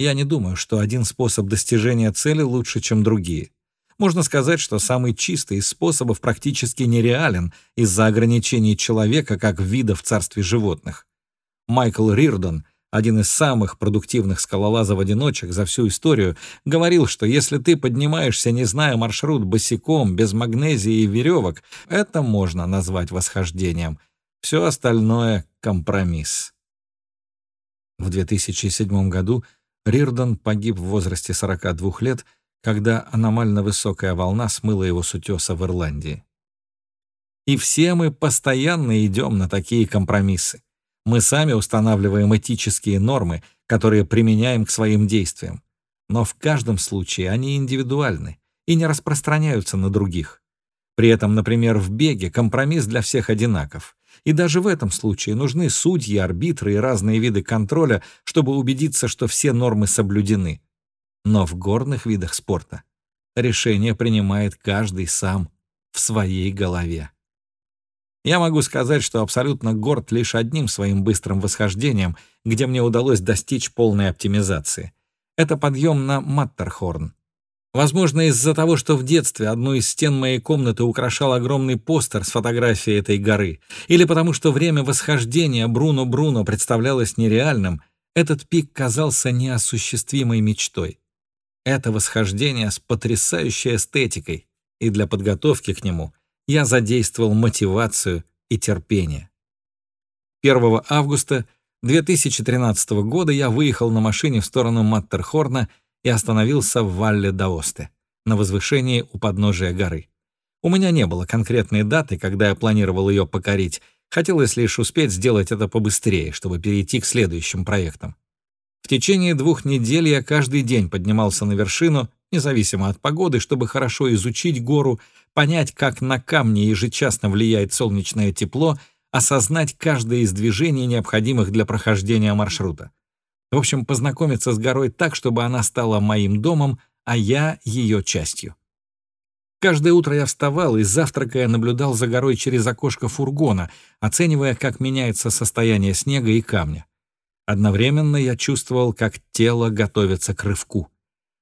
Я не думаю, что один способ достижения цели лучше, чем другие. Можно сказать, что самый чистый из способов практически нереален из-за ограничений человека как вида в царстве животных. Майкл Рирдон, один из самых продуктивных скалолазов-одиночек за всю историю, говорил, что если ты поднимаешься, не зная маршрут, босиком, без магнезии и веревок, это можно назвать восхождением. Все остальное — компромисс. В 2007 году Рирдон погиб в возрасте 42 лет — когда аномально высокая волна смыла его с утеса в Ирландии. И все мы постоянно идем на такие компромиссы. Мы сами устанавливаем этические нормы, которые применяем к своим действиям. Но в каждом случае они индивидуальны и не распространяются на других. При этом, например, в беге компромисс для всех одинаков. И даже в этом случае нужны судьи, арбитры и разные виды контроля, чтобы убедиться, что все нормы соблюдены. Но в горных видах спорта решение принимает каждый сам в своей голове. Я могу сказать, что абсолютно горд лишь одним своим быстрым восхождением, где мне удалось достичь полной оптимизации. Это подъем на Маттерхорн. Возможно, из-за того, что в детстве одну из стен моей комнаты украшал огромный постер с фотографией этой горы, или потому что время восхождения Бруно-Бруно представлялось нереальным, этот пик казался неосуществимой мечтой. Это восхождение с потрясающей эстетикой, и для подготовки к нему я задействовал мотивацию и терпение. 1 августа 2013 года я выехал на машине в сторону Маттерхорна и остановился в Валле Даосте, на возвышении у подножия горы. У меня не было конкретной даты, когда я планировал ее покорить, хотелось лишь успеть сделать это побыстрее, чтобы перейти к следующим проектам. В течение двух недель я каждый день поднимался на вершину, независимо от погоды, чтобы хорошо изучить гору, понять, как на камни ежечасно влияет солнечное тепло, осознать каждое из движений, необходимых для прохождения маршрута. В общем, познакомиться с горой так, чтобы она стала моим домом, а я ее частью. Каждое утро я вставал и, завтракая, наблюдал за горой через окошко фургона, оценивая, как меняется состояние снега и камня. Одновременно я чувствовал, как тело готовится к рывку.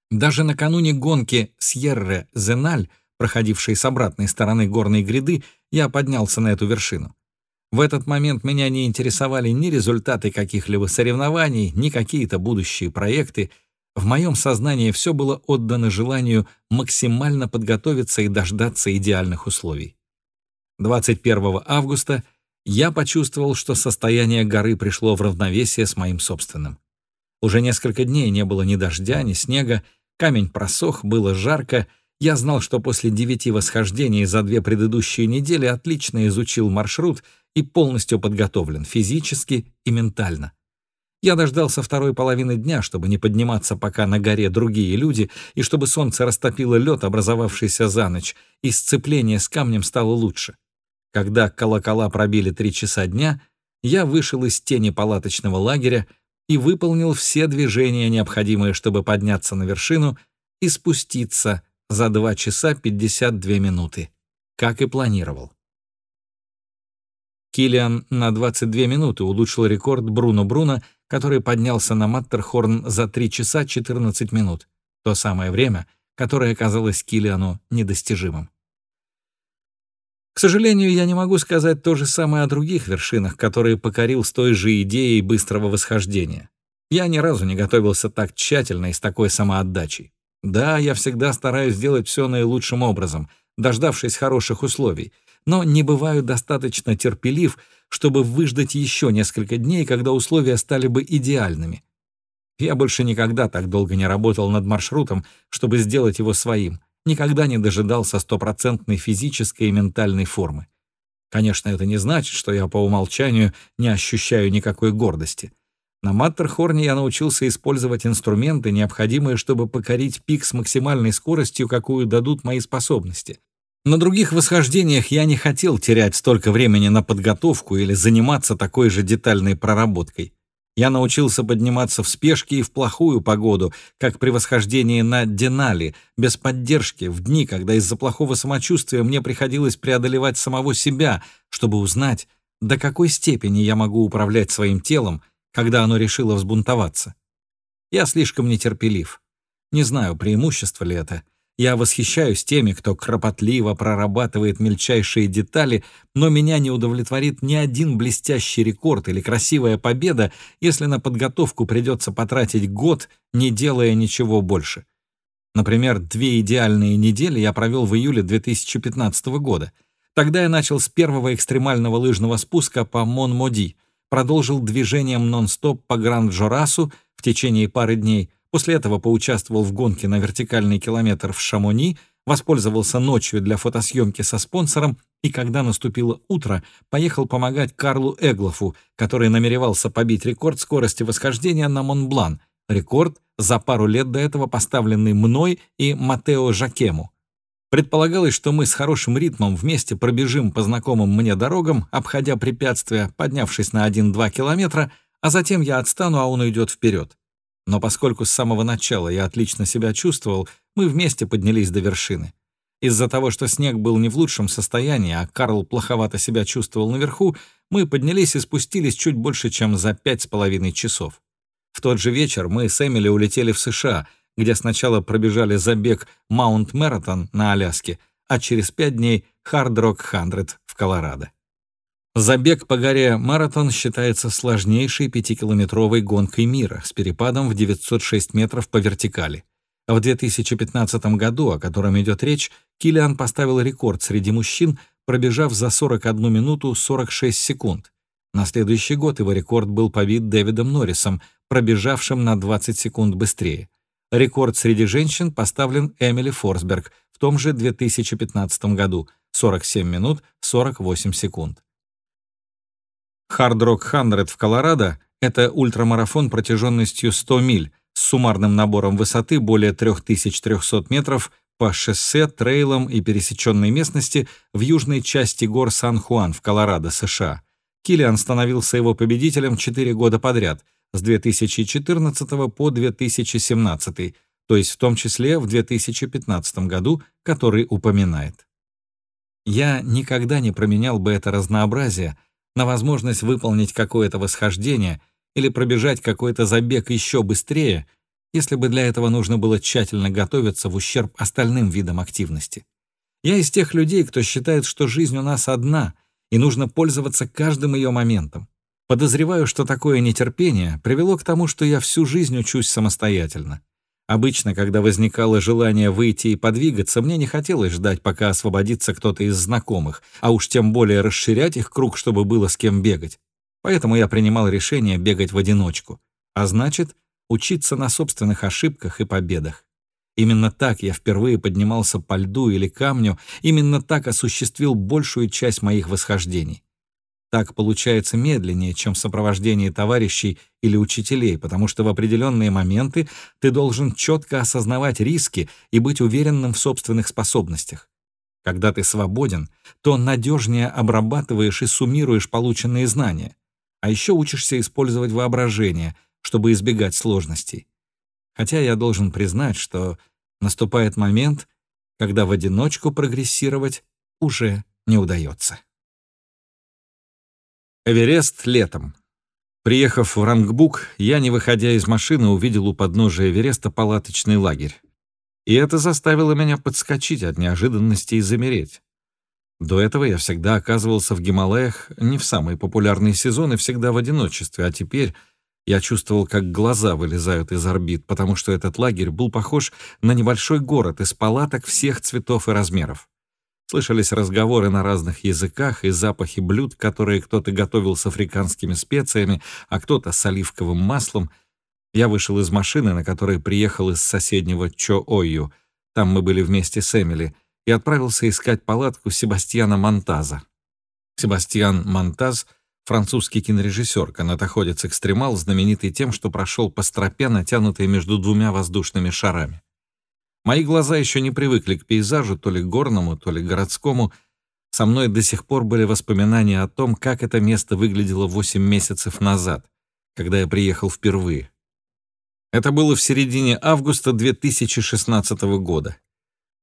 Даже накануне гонки Сьерре-Зеналь, проходившей с обратной стороны горной гряды, я поднялся на эту вершину. В этот момент меня не интересовали ни результаты каких-либо соревнований, ни какие-то будущие проекты. В моем сознании все было отдано желанию максимально подготовиться и дождаться идеальных условий. 21 августа — я почувствовал, что состояние горы пришло в равновесие с моим собственным. Уже несколько дней не было ни дождя, ни снега, камень просох, было жарко, я знал, что после девяти восхождений за две предыдущие недели отлично изучил маршрут и полностью подготовлен физически и ментально. Я дождался второй половины дня, чтобы не подниматься пока на горе другие люди, и чтобы солнце растопило лед, образовавшийся за ночь, и сцепление с камнем стало лучше. Когда колокола пробили три часа дня, я вышел из тени палаточного лагеря, и выполнил все движения, необходимые, чтобы подняться на вершину и спуститься за 2 часа 52 минуты, как и планировал. Килиан на 22 минуты улучшил рекорд Бруно Бруно, который поднялся на Маттерхорн за 3 часа 14 минут, то самое время, которое казалось Килиану недостижимым. К сожалению, я не могу сказать то же самое о других вершинах, которые покорил с той же идеей быстрого восхождения. Я ни разу не готовился так тщательно и с такой самоотдачей. Да, я всегда стараюсь сделать все наилучшим образом, дождавшись хороших условий, но не бываю достаточно терпелив, чтобы выждать еще несколько дней, когда условия стали бы идеальными. Я больше никогда так долго не работал над маршрутом, чтобы сделать его своим, никогда не дожидался стопроцентной физической и ментальной формы. Конечно, это не значит, что я по умолчанию не ощущаю никакой гордости. На Маттерхорне я научился использовать инструменты, необходимые, чтобы покорить пик с максимальной скоростью, какую дадут мои способности. На других восхождениях я не хотел терять столько времени на подготовку или заниматься такой же детальной проработкой. Я научился подниматься в спешке и в плохую погоду, как при восхождении на Денали, без поддержки, в дни, когда из-за плохого самочувствия мне приходилось преодолевать самого себя, чтобы узнать, до какой степени я могу управлять своим телом, когда оно решило взбунтоваться. Я слишком нетерпелив. Не знаю, преимущество ли это — я восхищаюсь теми, кто кропотливо прорабатывает мельчайшие детали, но меня не удовлетворит ни один блестящий рекорд или красивая победа, если на подготовку придется потратить год, не делая ничего больше. Например, две идеальные недели я провел в июле 2015 года. Тогда я начал с первого экстремального лыжного спуска по Мон-Моди, продолжил движением нон-стоп по Гранд-Жорасу в течение пары дней, После этого поучаствовал в гонке на вертикальный километр в Шамони, воспользовался ночью для фотосъемки со спонсором и, когда наступило утро, поехал помогать Карлу Эглофу, который намеревался побить рекорд скорости восхождения на Монблан, рекорд за пару лет до этого поставленный мной и Матео Жакему. Предполагалось, что мы с хорошим ритмом вместе пробежим по знакомым мне дорогам, обходя препятствия, поднявшись на 1-2 километра, а затем я отстану, а он уйдет вперед. Но поскольку с самого начала я отлично себя чувствовал, мы вместе поднялись до вершины. Из-за того, что снег был не в лучшем состоянии, а Карл плоховато себя чувствовал наверху, мы поднялись и спустились чуть больше, чем за пять с половиной часов. В тот же вечер мы с Эмили улетели в США, где сначала пробежали забег Маунт Мэратон на Аляске, а через пять дней Hard Rock 100 в Колорадо. Забег по горе маратон считается сложнейшей пятикилометровой гонкой мира с перепадом в 906 метров по вертикали. В 2015 году, о котором идет речь, Килиан поставил рекорд среди мужчин, пробежав за 41 минуту 46 секунд. На следующий год его рекорд был побит Дэвидом Норрисом, пробежавшим на 20 секунд быстрее. Рекорд среди женщин поставлен Эмили Форсберг в том же 2015 году — 47 минут 48 секунд. Hard Rock 100 в Колорадо — это ультрамарафон протяженностью 100 миль с суммарным набором высоты более 3300 метров по шоссе, трейлам и пересеченной местности в южной части гор Сан-Хуан в Колорадо, США. Киллиан становился его победителем 4 года подряд, с 2014 по 2017, то есть в том числе в 2015 году, который упоминает. Я никогда не променял бы это разнообразие на возможность выполнить какое-то восхождение или пробежать какой-то забег еще быстрее, если бы для этого нужно было тщательно готовиться в ущерб остальным видам активности. Я из тех людей, кто считает, что жизнь у нас одна, и нужно пользоваться каждым ее моментом. Подозреваю, что такое нетерпение привело к тому, что я всю жизнь учусь самостоятельно. Обычно, когда возникало желание выйти и подвигаться, мне не хотелось ждать, пока освободится кто-то из знакомых, а уж тем более расширять их круг, чтобы было с кем бегать. Поэтому я принимал решение бегать в одиночку, а значит, учиться на собственных ошибках и победах. Именно так я впервые поднимался по льду или камню, именно так осуществил большую часть моих восхождений. Так получается медленнее, чем в сопровождении товарищей или учителей, потому что в определенные моменты ты должен четко осознавать риски и быть уверенным в собственных способностях. Когда ты свободен, то надежнее обрабатываешь и суммируешь полученные знания. А еще учишься использовать воображение, чтобы избегать сложностей. Хотя я должен признать, что наступает момент, когда в одиночку прогрессировать уже не удается. Эверест летом. Приехав в Рангбук, я, не выходя из машины, увидел у подножия Эвереста палаточный лагерь. И это заставило меня подскочить от неожиданности и замереть. До этого я всегда оказывался в Гималаях не в самые популярные сезоны, всегда в одиночестве, а теперь я чувствовал, как глаза вылезают из орбит, потому что этот лагерь был похож на небольшой город из палаток всех цветов и размеров. Слышались разговоры на разных языках и запахи блюд, которые кто-то готовил с африканскими специями, а кто-то с оливковым маслом. Я вышел из машины, на которой приехал из соседнего Чо-Ойю, там мы были вместе с Эмили, и отправился искать палатку Себастьяна Монтаза. Себастьян Монтаз — французский кинорежиссер, канатоходец-экстремал, знаменитый тем, что прошел по стропе, натянутой между двумя воздушными шарами. Мои глаза еще не привыкли к пейзажу, то ли горному, то ли городскому. Со мной до сих пор были воспоминания о том, как это место выглядело 8 месяцев назад, когда я приехал впервые. Это было в середине августа 2016 года.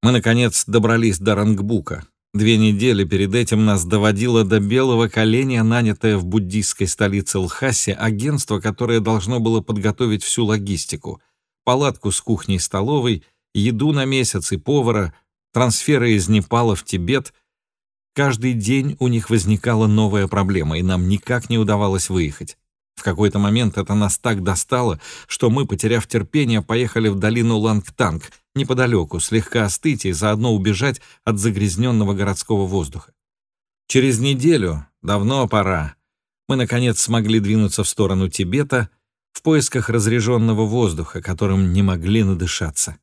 Мы, наконец, добрались до Рангбука. Две недели перед этим нас доводило до белого коленя, нанятое в буддийской столице Лхасе агентство, которое должно было подготовить всю логистику, палатку с кухней-столовой — еду на месяц и повара, трансферы из Непала в Тибет. Каждый день у них возникала новая проблема, и нам никак не удавалось выехать. В какой-то момент это нас так достало, что мы, потеряв терпение, поехали в долину Лангтанг, неподалеку, слегка остыть и заодно убежать от загрязненного городского воздуха. Через неделю, давно пора, мы, наконец, смогли двинуться в сторону Тибета в поисках разреженного воздуха, которым не могли надышаться.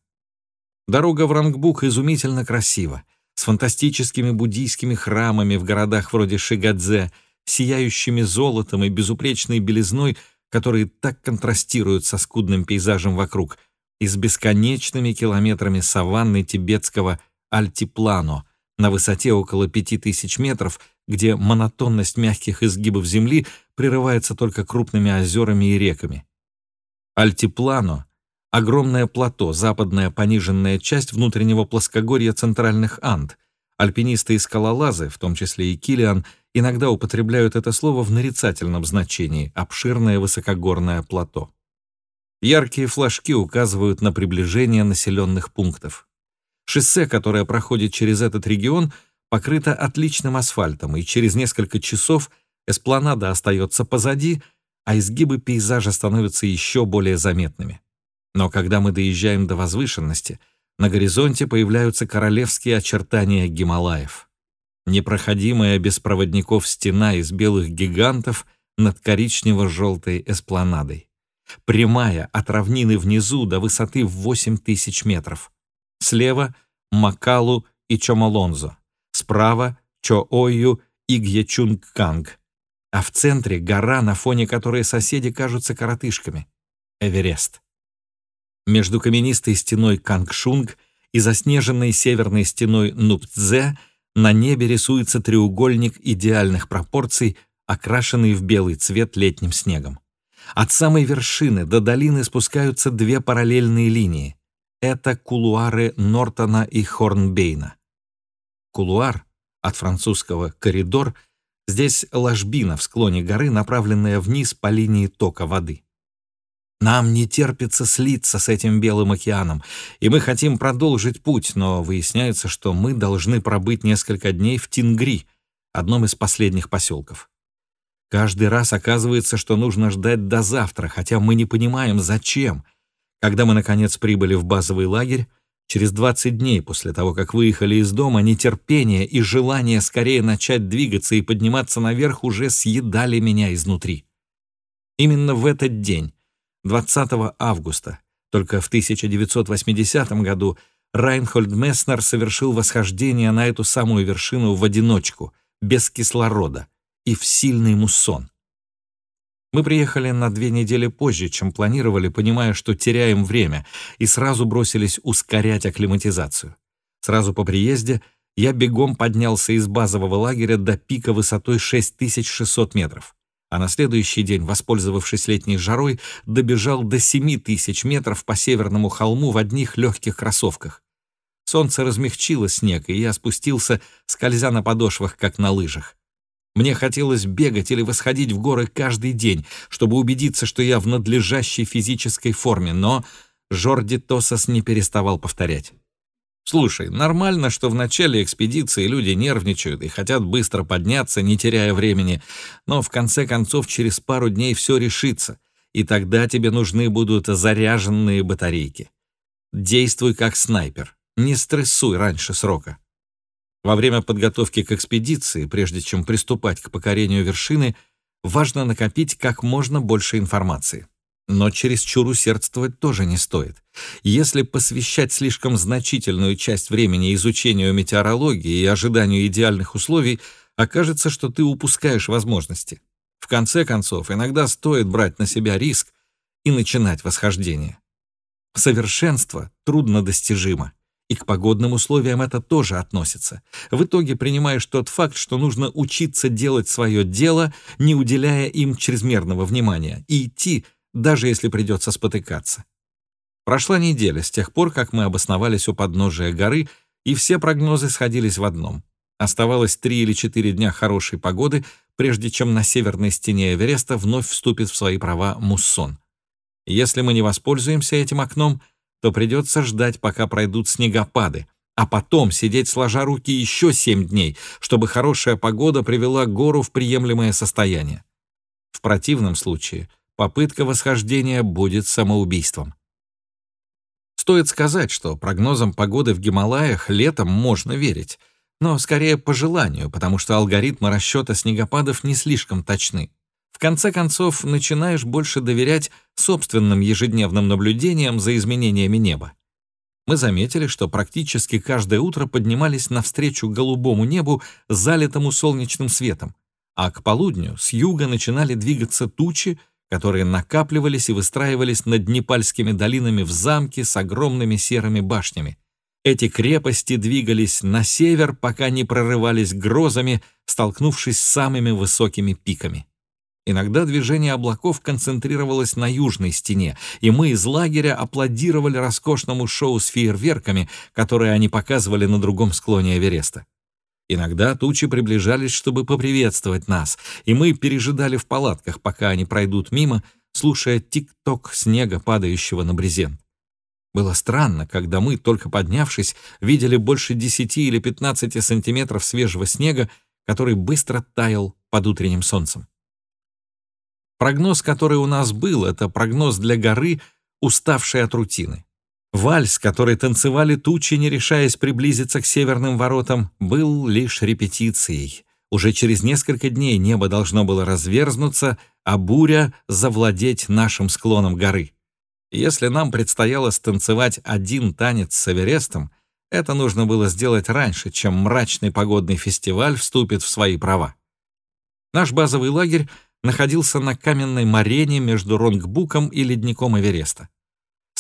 Дорога в Рангбук изумительно красива, с фантастическими буддийскими храмами в городах вроде Шигадзе, сияющими золотом и безупречной белизной, которые так контрастируют со скудным пейзажем вокруг, и с бесконечными километрами саванны тибетского Альтиплано на высоте около 5000 метров, где монотонность мягких изгибов земли прерывается только крупными озерами и реками. Альтиплано Огромное плато, западная пониженная часть внутреннего плоскогорья центральных Анд. Альпинисты и скалолазы, в том числе и Килиан, иногда употребляют это слово в нарицательном значении «обширное высокогорное плато». Яркие флажки указывают на приближение населенных пунктов. Шоссе, которое проходит через этот регион, покрыто отличным асфальтом, и через несколько часов эспланада остается позади, а изгибы пейзажа становятся еще более заметными. Но когда мы доезжаем до возвышенности, на горизонте появляются королевские очертания Гималаев. Непроходимая без проводников стена из белых гигантов над коричнево-желтой эспланадой. Прямая от равнины внизу до высоты в 8 тысяч метров. Слева — Макалу и Чомолонзо. Справа — Чо-Ойю и Гьячунг-Канг. А в центре — гора, на фоне которой соседи кажутся коротышками — Эверест. Между каменистой стеной Кангшунг и заснеженной северной стеной Нупцзе на небе рисуется треугольник идеальных пропорций, окрашенный в белый цвет летним снегом. От самой вершины до долины спускаются две параллельные линии. Это кулуары Нортона и Хорнбейна. Кулуар, от французского «коридор», здесь ложбина в склоне горы, направленная вниз по линии тока воды. Нам не терпится слиться с этим Белым океаном, и мы хотим продолжить путь, но выясняется, что мы должны пробыть несколько дней в Тингри, одном из последних поселков. Каждый раз оказывается, что нужно ждать до завтра, хотя мы не понимаем, зачем. Когда мы, наконец, прибыли в базовый лагерь, через 20 дней после того, как выехали из дома, нетерпение и желание скорее начать двигаться и подниматься наверх уже съедали меня изнутри. Именно в этот день 20 августа. Только в 1980 году Райнхольд Месснер совершил восхождение на эту самую вершину в одиночку, без кислорода и в сильный муссон. Мы приехали на две недели позже, чем планировали, понимая, что теряем время, и сразу бросились ускорять акклиматизацию. Сразу по приезде я бегом поднялся из базового лагеря до пика высотой 6600 метров. А на следующий день, воспользовавшись летней жарой, добежал до 7 тысяч метров по северному холму в одних легких кроссовках. Солнце размягчило снег, и я спустился, скользя на подошвах, как на лыжах. Мне хотелось бегать или восходить в горы каждый день, чтобы убедиться, что я в надлежащей физической форме, но Жорди Тосас не переставал повторять. Слушай, нормально, что в начале экспедиции люди нервничают и хотят быстро подняться, не теряя времени, но в конце концов через пару дней все решится, и тогда тебе нужны будут заряженные батарейки. Действуй как снайпер, не стрессуй раньше срока. Во время подготовки к экспедиции, прежде чем приступать к покорению вершины, важно накопить как можно больше информации. Но чересчур усердствовать тоже не стоит. Если посвящать слишком значительную часть времени изучению метеорологии и ожиданию идеальных условий, окажется, что ты упускаешь возможности. В конце концов, иногда стоит брать на себя риск и начинать восхождение. Совершенство труднодостижимо, и к погодным условиям это тоже относится. В итоге принимаешь тот факт, что нужно учиться делать свое дело, не уделяя им чрезмерного внимания, и идти – даже если придется спотыкаться. Прошла неделя с тех пор, как мы обосновались у подножия горы, и все прогнозы сходились в одном. Оставалось три или четыре дня хорошей погоды, прежде чем на северной стене Эвереста вновь вступит в свои права муссон. Если мы не воспользуемся этим окном, то придется ждать, пока пройдут снегопады, а потом сидеть сложа руки еще семь дней, чтобы хорошая погода привела гору в приемлемое состояние. В противном случае — попытка восхождения будет самоубийством. Стоит сказать, что прогнозам погоды в Гималаях летом можно верить, но скорее по желанию, потому что алгоритмы расчета снегопадов не слишком точны. В конце концов, начинаешь больше доверять собственным ежедневным наблюдениям за изменениями неба. Мы заметили, что практически каждое утро поднимались навстречу голубому небу, залитому солнечным светом, а к полудню с юга начинали двигаться тучи, которые накапливались и выстраивались над Непальскими долинами в замке с огромными серыми башнями. Эти крепости двигались на север, пока не прорывались грозами, столкнувшись с самыми высокими пиками. Иногда движение облаков концентрировалось на южной стене, и мы из лагеря аплодировали роскошному шоу с фейерверками, которые они показывали на другом склоне Эвереста. Иногда тучи приближались, чтобы поприветствовать нас, и мы пережидали в палатках, пока они пройдут мимо, слушая тик-ток снега, падающего на брезент. Было странно, когда мы, только поднявшись, видели больше 10 или 15 сантиметров свежего снега, который быстро таял под утренним солнцем. Прогноз, который у нас был, это прогноз для горы, уставшей от рутины. Вальс, который танцевали тучи, не решаясь приблизиться к северным воротам, был лишь репетицией. Уже через несколько дней небо должно было разверзнуться, а буря завладеть нашим склоном горы. Если нам предстояло станцевать один танец с Эверестом, это нужно было сделать раньше, чем мрачный погодный фестиваль вступит в свои права. Наш базовый лагерь находился на каменной марене между Ронгбуком и ледником Эвереста.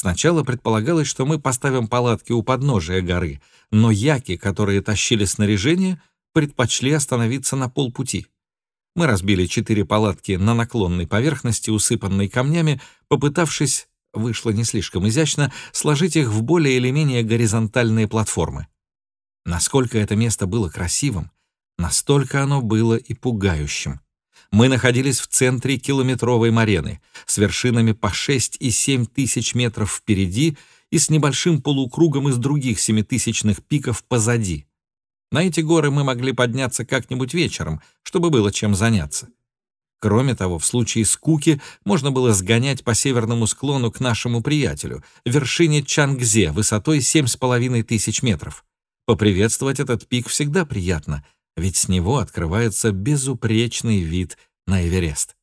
Сначала предполагалось, что мы поставим палатки у подножия горы, но яки, которые тащили снаряжение, предпочли остановиться на полпути. Мы разбили четыре палатки на наклонной поверхности, усыпанной камнями, попытавшись, вышло не слишком изящно, сложить их в более или менее горизонтальные платформы. Насколько это место было красивым, настолько оно было и пугающим. Мы находились в центре километровой марены, с вершинами по 6 и 7 тысяч метров впереди и с небольшим полукругом из других семитысячных пиков позади. На эти горы мы могли подняться как-нибудь вечером, чтобы было чем заняться. Кроме того, в случае скуки можно было сгонять по северному склону к нашему приятелю, вершине Чангзе, высотой 7,5 тысяч метров. Поприветствовать этот пик всегда приятно — ведь с него открывается безупречный вид на Эверест.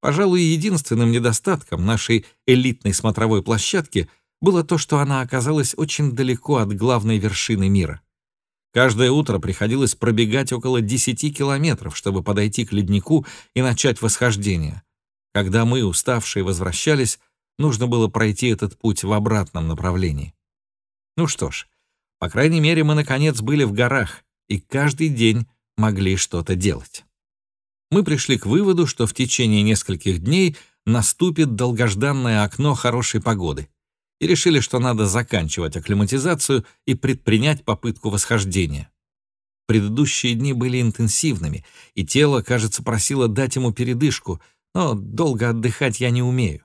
Пожалуй, единственным недостатком нашей элитной смотровой площадки было то, что она оказалась очень далеко от главной вершины мира. Каждое утро приходилось пробегать около 10 километров, чтобы подойти к леднику и начать восхождение. Когда мы, уставшие, возвращались, нужно было пройти этот путь в обратном направлении. Ну что ж, по крайней мере, мы, наконец, были в горах, и каждый день могли что-то делать. мы пришли к выводу, что в течение нескольких дней наступит долгожданное окно хорошей погоды, и решили, что надо заканчивать акклиматизацию и предпринять попытку восхождения. Предыдущие дни были интенсивными, и тело, кажется, просило дать ему передышку, но долго отдыхать я не умею.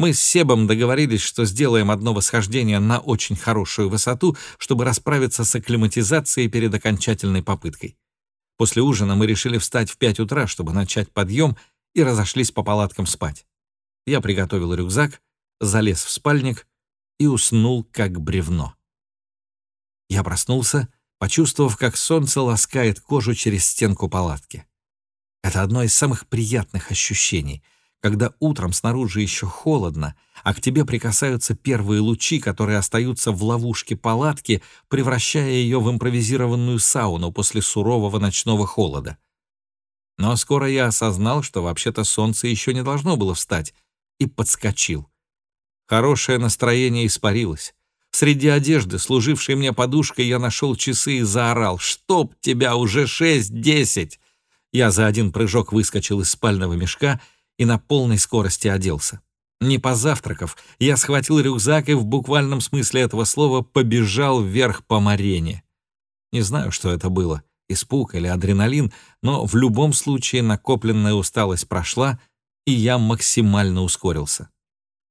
Мы с Себом договорились, что сделаем одно восхождение на очень хорошую высоту, чтобы расправиться с акклиматизацией перед окончательной попыткой. После ужина мы решили встать в 5 утра, чтобы начать подъем, и разошлись по палаткам спать. Я приготовил рюкзак, залез в спальник и уснул, как бревно. Я проснулся, почувствовав, как солнце ласкает кожу через стенку палатки. Это одно из самых приятных ощущений — когда утром снаружи еще холодно, а к тебе прикасаются первые лучи, которые остаются в ловушке палатки, превращая ее в импровизированную сауну после сурового ночного холода. Но скоро я осознал, что вообще-то солнце еще не должно было встать, и подскочил. Хорошее настроение испарилось. Среди одежды, служившей мне подушкой, я нашел часы и заорал «Чтоб тебя уже шесть-десять!» Я за один прыжок выскочил из спального мешка — и на полной скорости оделся. Не позавтракав, я схватил рюкзак и в буквальном смысле этого слова побежал вверх по марене. Не знаю, что это было, испуг или адреналин, но в любом случае накопленная усталость прошла, и я максимально ускорился.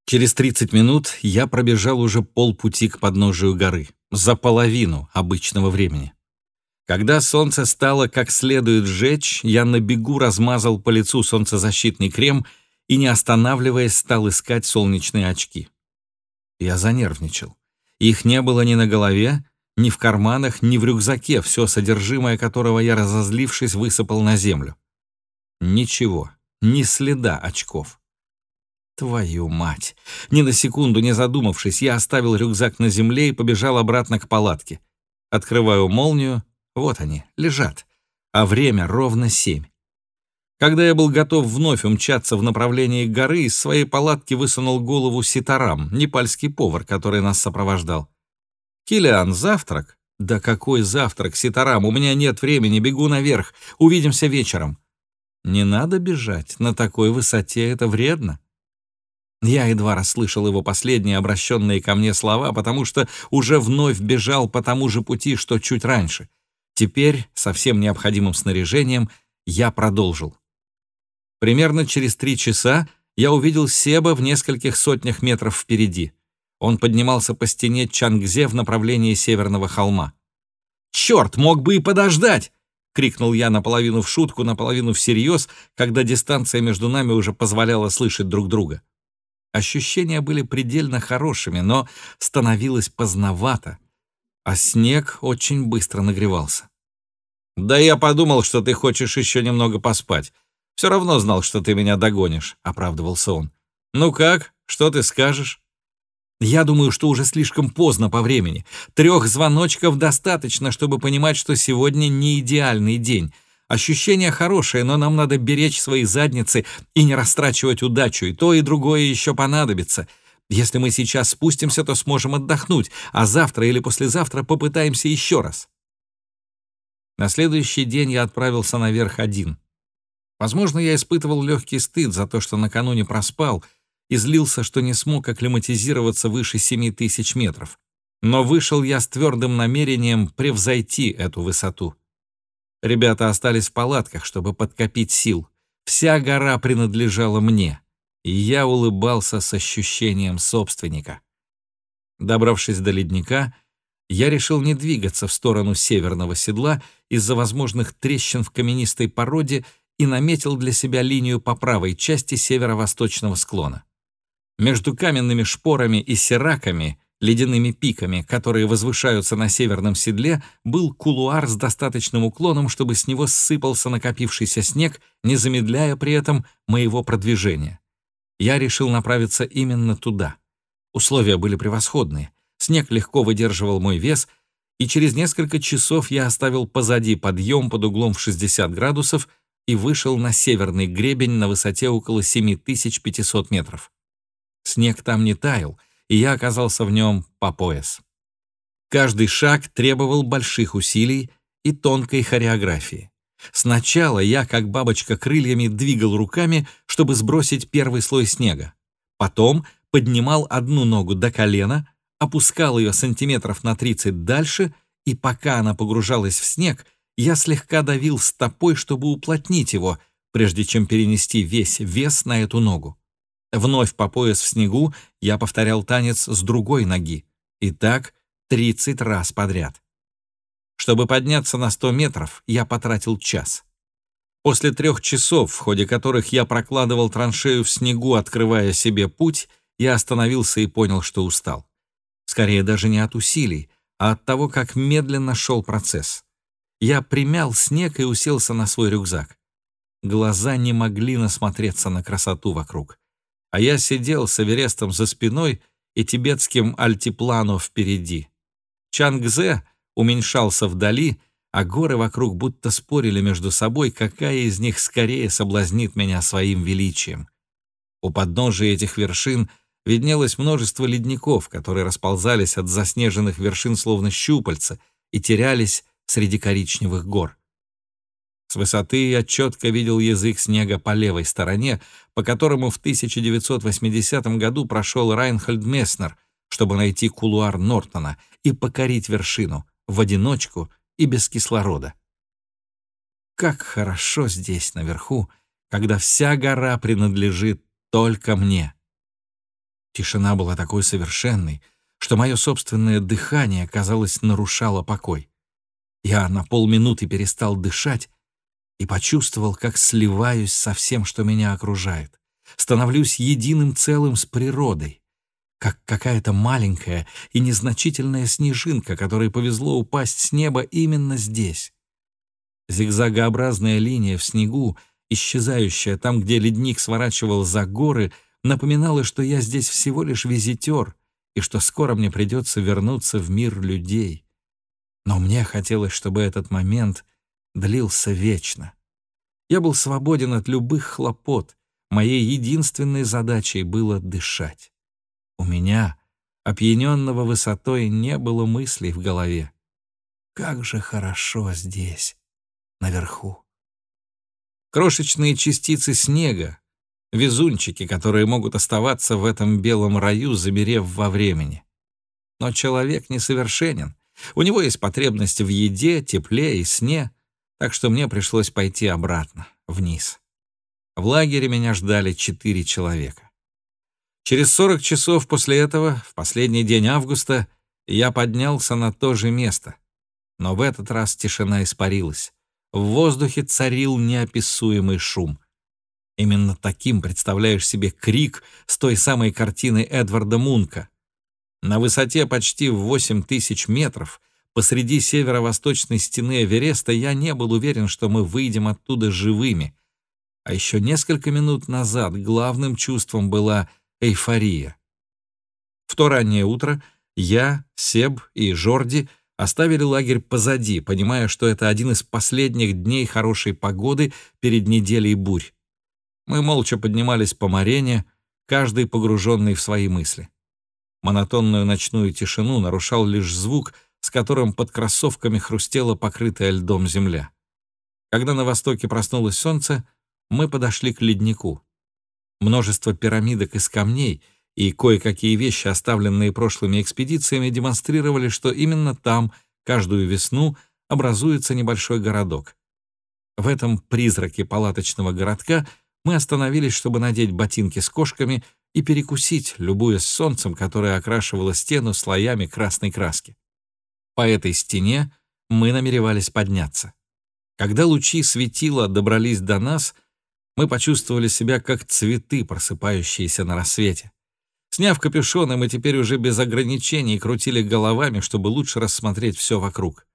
Через 30 минут я пробежал уже полпути к подножию горы, за половину обычного времени. Когда солнце стало как следует жечь, я на бегу размазал по лицу солнцезащитный крем и, не останавливаясь, стал искать солнечные очки. Я занервничал. Их не было ни на голове, ни в карманах, ни в рюкзаке, все содержимое которого я, разозлившись, высыпал на землю. Ничего, ни следа очков. Твою мать! Ни на секунду не задумавшись, я оставил рюкзак на земле и побежал обратно к палатке. Открываю молнию, вот они, лежат. А время ровно семь. Когда я был готов вновь умчаться в направлении горы, из своей палатки высунул голову Ситарам, непальский повар, который нас сопровождал. «Килиан, завтрак?» «Да какой завтрак, Ситарам? У меня нет времени, бегу наверх. Увидимся вечером». «Не надо бежать, на такой высоте это вредно». Я едва расслышал его последние обращенные ко мне слова, потому что уже вновь бежал по тому же пути, что чуть раньше — Теперь, со всем необходимым снаряжением, я продолжил. Примерно через три часа я увидел Себа в нескольких сотнях метров впереди. Он поднимался по стене Чангзе в направлении северного холма. «Черт, мог бы и подождать!» — крикнул я наполовину в шутку, наполовину всерьез, когда дистанция между нами уже позволяла слышать друг друга. Ощущения были предельно хорошими, но становилось поздновато, а снег очень быстро нагревался. «Да я подумал, что ты хочешь еще немного поспать. Все равно знал, что ты меня догонишь», — оправдывался он. «Ну как? Что ты скажешь?» «Я думаю, что уже слишком поздно по времени. Трех звоночков достаточно, чтобы понимать, что сегодня не идеальный день. Ощущение хорошее, но нам надо беречь свои задницы и не растрачивать удачу, и то, и другое еще понадобится. Если мы сейчас спустимся, то сможем отдохнуть, а завтра или послезавтра попытаемся еще раз». На следующий день я отправился наверх один. Возможно, я испытывал легкий стыд за то, что накануне проспал, и злился, что не смог акклиматизироваться выше 7 тысяч метров. Но вышел я с твердым намерением превзойти эту высоту. Ребята остались в палатках, чтобы подкопить сил. Вся гора принадлежала мне, и я улыбался с ощущением собственника. Добравшись до ледника, я решил не двигаться в сторону северного седла из-за возможных трещин в каменистой породе и наметил для себя линию по правой части северо-восточного склона. Между каменными шпорами и сераками, ледяными пиками, которые возвышаются на северном седле, был кулуар с достаточным уклоном, чтобы с него ссыпался накопившийся снег, не замедляя при этом моего продвижения. Я решил направиться именно туда. Условия были превосходные — Снег легко выдерживал мой вес, и через несколько часов я оставил позади подъем под углом в 60 градусов и вышел на северный гребень на высоте около 7500 метров. Снег там не таял, и я оказался в нем по пояс. Каждый шаг требовал больших усилий и тонкой хореографии. Сначала я, как бабочка крыльями, двигал руками, чтобы сбросить первый слой снега. Потом поднимал одну ногу до колена, опускал ее сантиметров на 30 дальше, и пока она погружалась в снег, я слегка давил стопой, чтобы уплотнить его, прежде чем перенести весь вес на эту ногу. Вновь по пояс в снегу я повторял танец с другой ноги. И так 30 раз подряд. Чтобы подняться на 100 метров, я потратил час. После трех часов, в ходе которых я прокладывал траншею в снегу, открывая себе путь, я остановился и понял, что устал. Скорее даже не от усилий, а от того, как медленно шел процесс. Я примял снег и уселся на свой рюкзак. Глаза не могли насмотреться на красоту вокруг. А я сидел с Эверестом за спиной и тибетским альтиплано впереди. Чангзе уменьшался вдали, а горы вокруг будто спорили между собой, какая из них скорее соблазнит меня своим величием. У подножия этих вершин виднелось множество ледников, которые расползались от заснеженных вершин словно щупальца и терялись среди коричневых гор. С высоты я четко видел язык снега по левой стороне, по которому в 1980 году прошел Райнхольд Месснер, чтобы найти кулуар Нортона и покорить вершину в одиночку и без кислорода. Как хорошо здесь, наверху, когда вся гора принадлежит только мне. Тишина была такой совершенной, что мое собственное дыхание, казалось, нарушало покой. Я на полминуты перестал дышать и почувствовал, как сливаюсь со всем, что меня окружает. Становлюсь единым целым с природой, как какая-то маленькая и незначительная снежинка, которой повезло упасть с неба именно здесь. Зигзагообразная линия в снегу, исчезающая там, где ледник сворачивал за горы, напоминала, что я здесь всего лишь визитер и что скоро мне придется вернуться в мир людей. Но мне хотелось, чтобы этот момент длился вечно. Я был свободен от любых хлопот. Моей единственной задачей было дышать. У меня, опьяненного высотой, не было мыслей в голове. Как же хорошо здесь, наверху. Крошечные частицы снега, везунчики, которые могут оставаться в этом белом раю, замерев во времени. Но человек несовершенен. У него есть потребность в еде, тепле и сне, так что мне пришлось пойти обратно, вниз. В лагере меня ждали четыре человека. Через 40 часов после этого, в последний день августа, я поднялся на то же место. Но в этот раз тишина испарилась. В воздухе царил неописуемый шум. Именно таким представляешь себе крик с той самой картины Эдварда Мунка. На высоте почти в 8 тысяч метров посреди северо-восточной стены Эвереста я не был уверен, что мы выйдем оттуда живыми. А еще несколько минут назад главным чувством была эйфория. В то раннее утро я, Себ и Жорди оставили лагерь позади, понимая, что это один из последних дней хорошей погоды перед неделей бурь. Мы молча поднимались по Марене, каждый погруженный в свои мысли. Монотонную ночную тишину нарушал лишь звук, с которым под кроссовками хрустела покрытая льдом земля. Когда на востоке проснулось солнце, мы подошли к леднику. Множество пирамидок из камней и кое-какие вещи, оставленные прошлыми экспедициями, демонстрировали, что именно там каждую весну образуется небольшой городок. В этом призраке палаточного городка мы остановились, чтобы надеть ботинки с кошками и перекусить, любуясь солнцем, которое окрашивало стену слоями красной краски. По этой стене мы намеревались подняться. Когда лучи светила добрались до нас — мы почувствовали себя как цветы, просыпающиеся на рассвете. Сняв капюшоны, мы теперь уже без ограничений крутили головами, чтобы лучше рассмотреть все вокруг.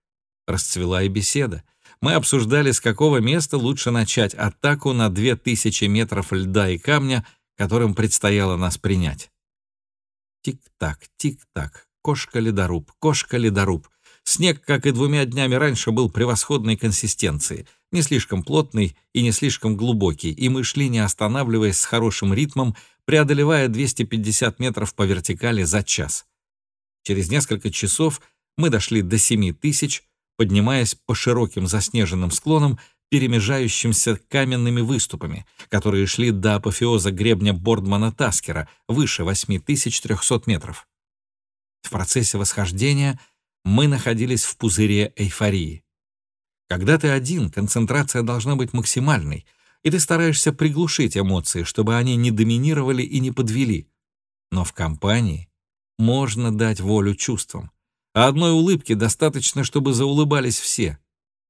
Расцвела и беседа. Мы обсуждали, с какого места лучше начать атаку на 2000 метров льда и камня, которым предстояло нас принять. Тик-так, тик-так, кошка-ледоруб, кошка-ледоруб. Снег, как и двумя днями раньше, был превосходной консистенции — не слишком плотный и не слишком глубокий, и мы шли, не останавливаясь с хорошим ритмом, преодолевая 250 метров по вертикали за час. Через несколько часов мы дошли до 7 тысяч, поднимаясь по широким заснеженным склонам, перемежающимся каменными выступами, которые шли до апофеоза гребня Бордмана-Таскера выше 8300 метров. В процессе восхождения мы находились в пузыре эйфории. Когда ты один, концентрация должна быть максимальной, и ты стараешься приглушить эмоции, чтобы они не доминировали и не подвели. Но в компании можно дать волю чувствам. А одной улыбки достаточно, чтобы заулыбались все.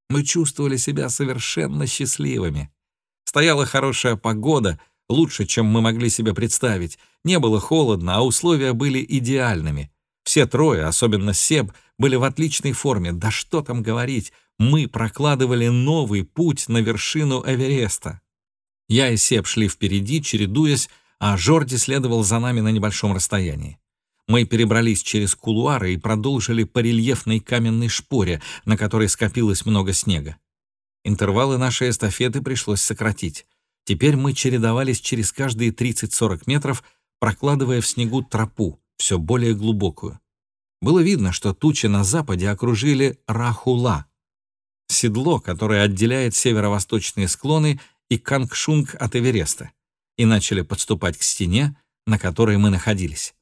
Мы чувствовали себя совершенно счастливыми. Стояла хорошая погода, лучше, чем мы могли себе представить. Не было холодно, а условия были идеальными. Все трое, особенно Себ, были в отличной форме. Да что там говорить, мы прокладывали новый путь на вершину Эвереста. Я и Сеп шли впереди, чередуясь, а Жорди следовал за нами на небольшом расстоянии. Мы перебрались через кулуары и продолжили по рельефной каменной шпоре, на которой скопилось много снега. Интервалы нашей эстафеты пришлось сократить. Теперь мы чередовались через каждые 30-40 метров, прокладывая в снегу тропу, все более глубокую. Было видно, что тучи на западе окружили Рахула, седло, которое отделяет северо-восточные склоны и Кангшунг от Эвереста, и начали подступать к стене, на которой мы находились.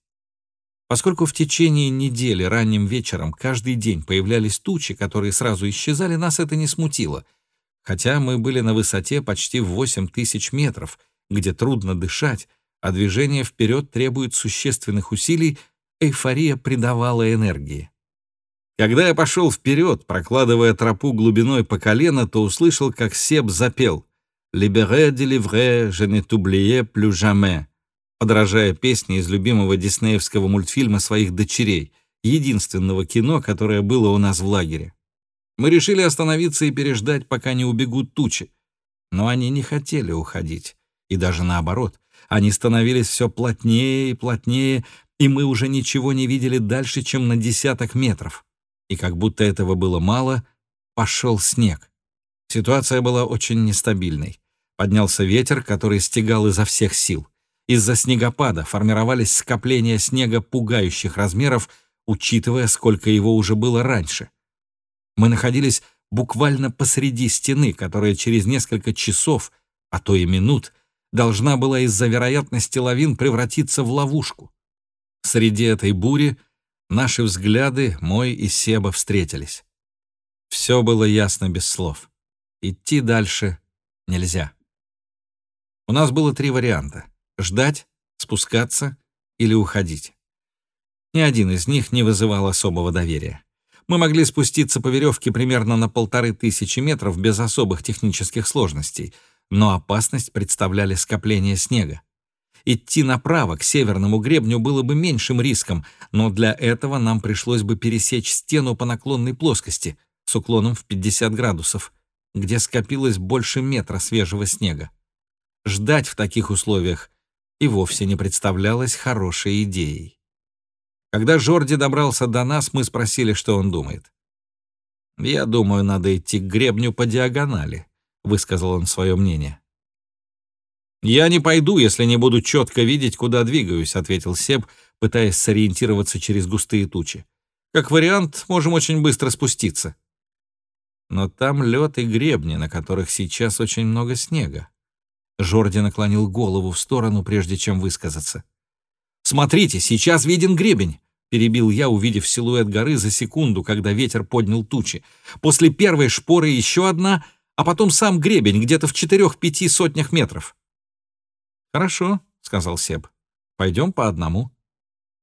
Поскольку в течение недели ранним вечером каждый день появлялись тучи, которые сразу исчезали, нас это не смутило, хотя мы были на высоте почти в 8 тысяч метров, где трудно дышать, а движение вперед требует существенных усилий, эйфория придавала энергии. Когда я пошел вперед, прокладывая тропу глубиной по колено, то услышал, как Себ запел «Libéré, délivré, je ne t'oubliais plus jamais», подражая песне из любимого диснеевского мультфильма своих дочерей, единственного кино, которое было у нас в лагере. Мы решили остановиться и переждать, пока не убегут тучи. Но они не хотели уходить. И даже наоборот, они становились все плотнее и плотнее, и мы уже ничего не видели дальше, чем на десяток метров. И как будто этого было мало, пошел снег. Ситуация была очень нестабильной. Поднялся ветер, который стегал изо всех сил. Из-за снегопада формировались скопления снега пугающих размеров, учитывая, сколько его уже было раньше. Мы находились буквально посреди стены, которая через несколько часов, а то и минут, должна была из-за вероятности лавин превратиться в ловушку. Среди этой бури наши взгляды, мой и Себа, встретились. Все было ясно без слов. Идти дальше нельзя. У нас было три варианта — ждать, спускаться или уходить. Ни один из них не вызывал особого доверия. Мы могли спуститься по веревке примерно на полторы тысячи метров без особых технических сложностей, но опасность представляли скопление снега. Идти направо, к северному гребню, было бы меньшим риском, но для этого нам пришлось бы пересечь стену по наклонной плоскости с уклоном в 50 градусов, где скопилось больше метра свежего снега. Ждать в таких условиях и вовсе не представлялось хорошей идеей. Когда Жорди добрался до нас, мы спросили, что он думает. «Я думаю, надо идти к гребню по диагонали», — высказал он свое мнение. «Я не пойду, если не буду четко видеть, куда двигаюсь», — ответил Себ, пытаясь сориентироваться через густые тучи. «Как вариант, можем очень быстро спуститься». Но там лед и гребни, на которых сейчас очень много снега. Жорди наклонил голову в сторону, прежде чем высказаться. «Смотрите, сейчас виден гребень!» — перебил я, увидев силуэт горы за секунду, когда ветер поднял тучи. «После первой шпоры еще одна, а потом сам гребень где-то в четырех-пяти сотнях метров». «Хорошо», — сказал Себ. «Пойдем по одному».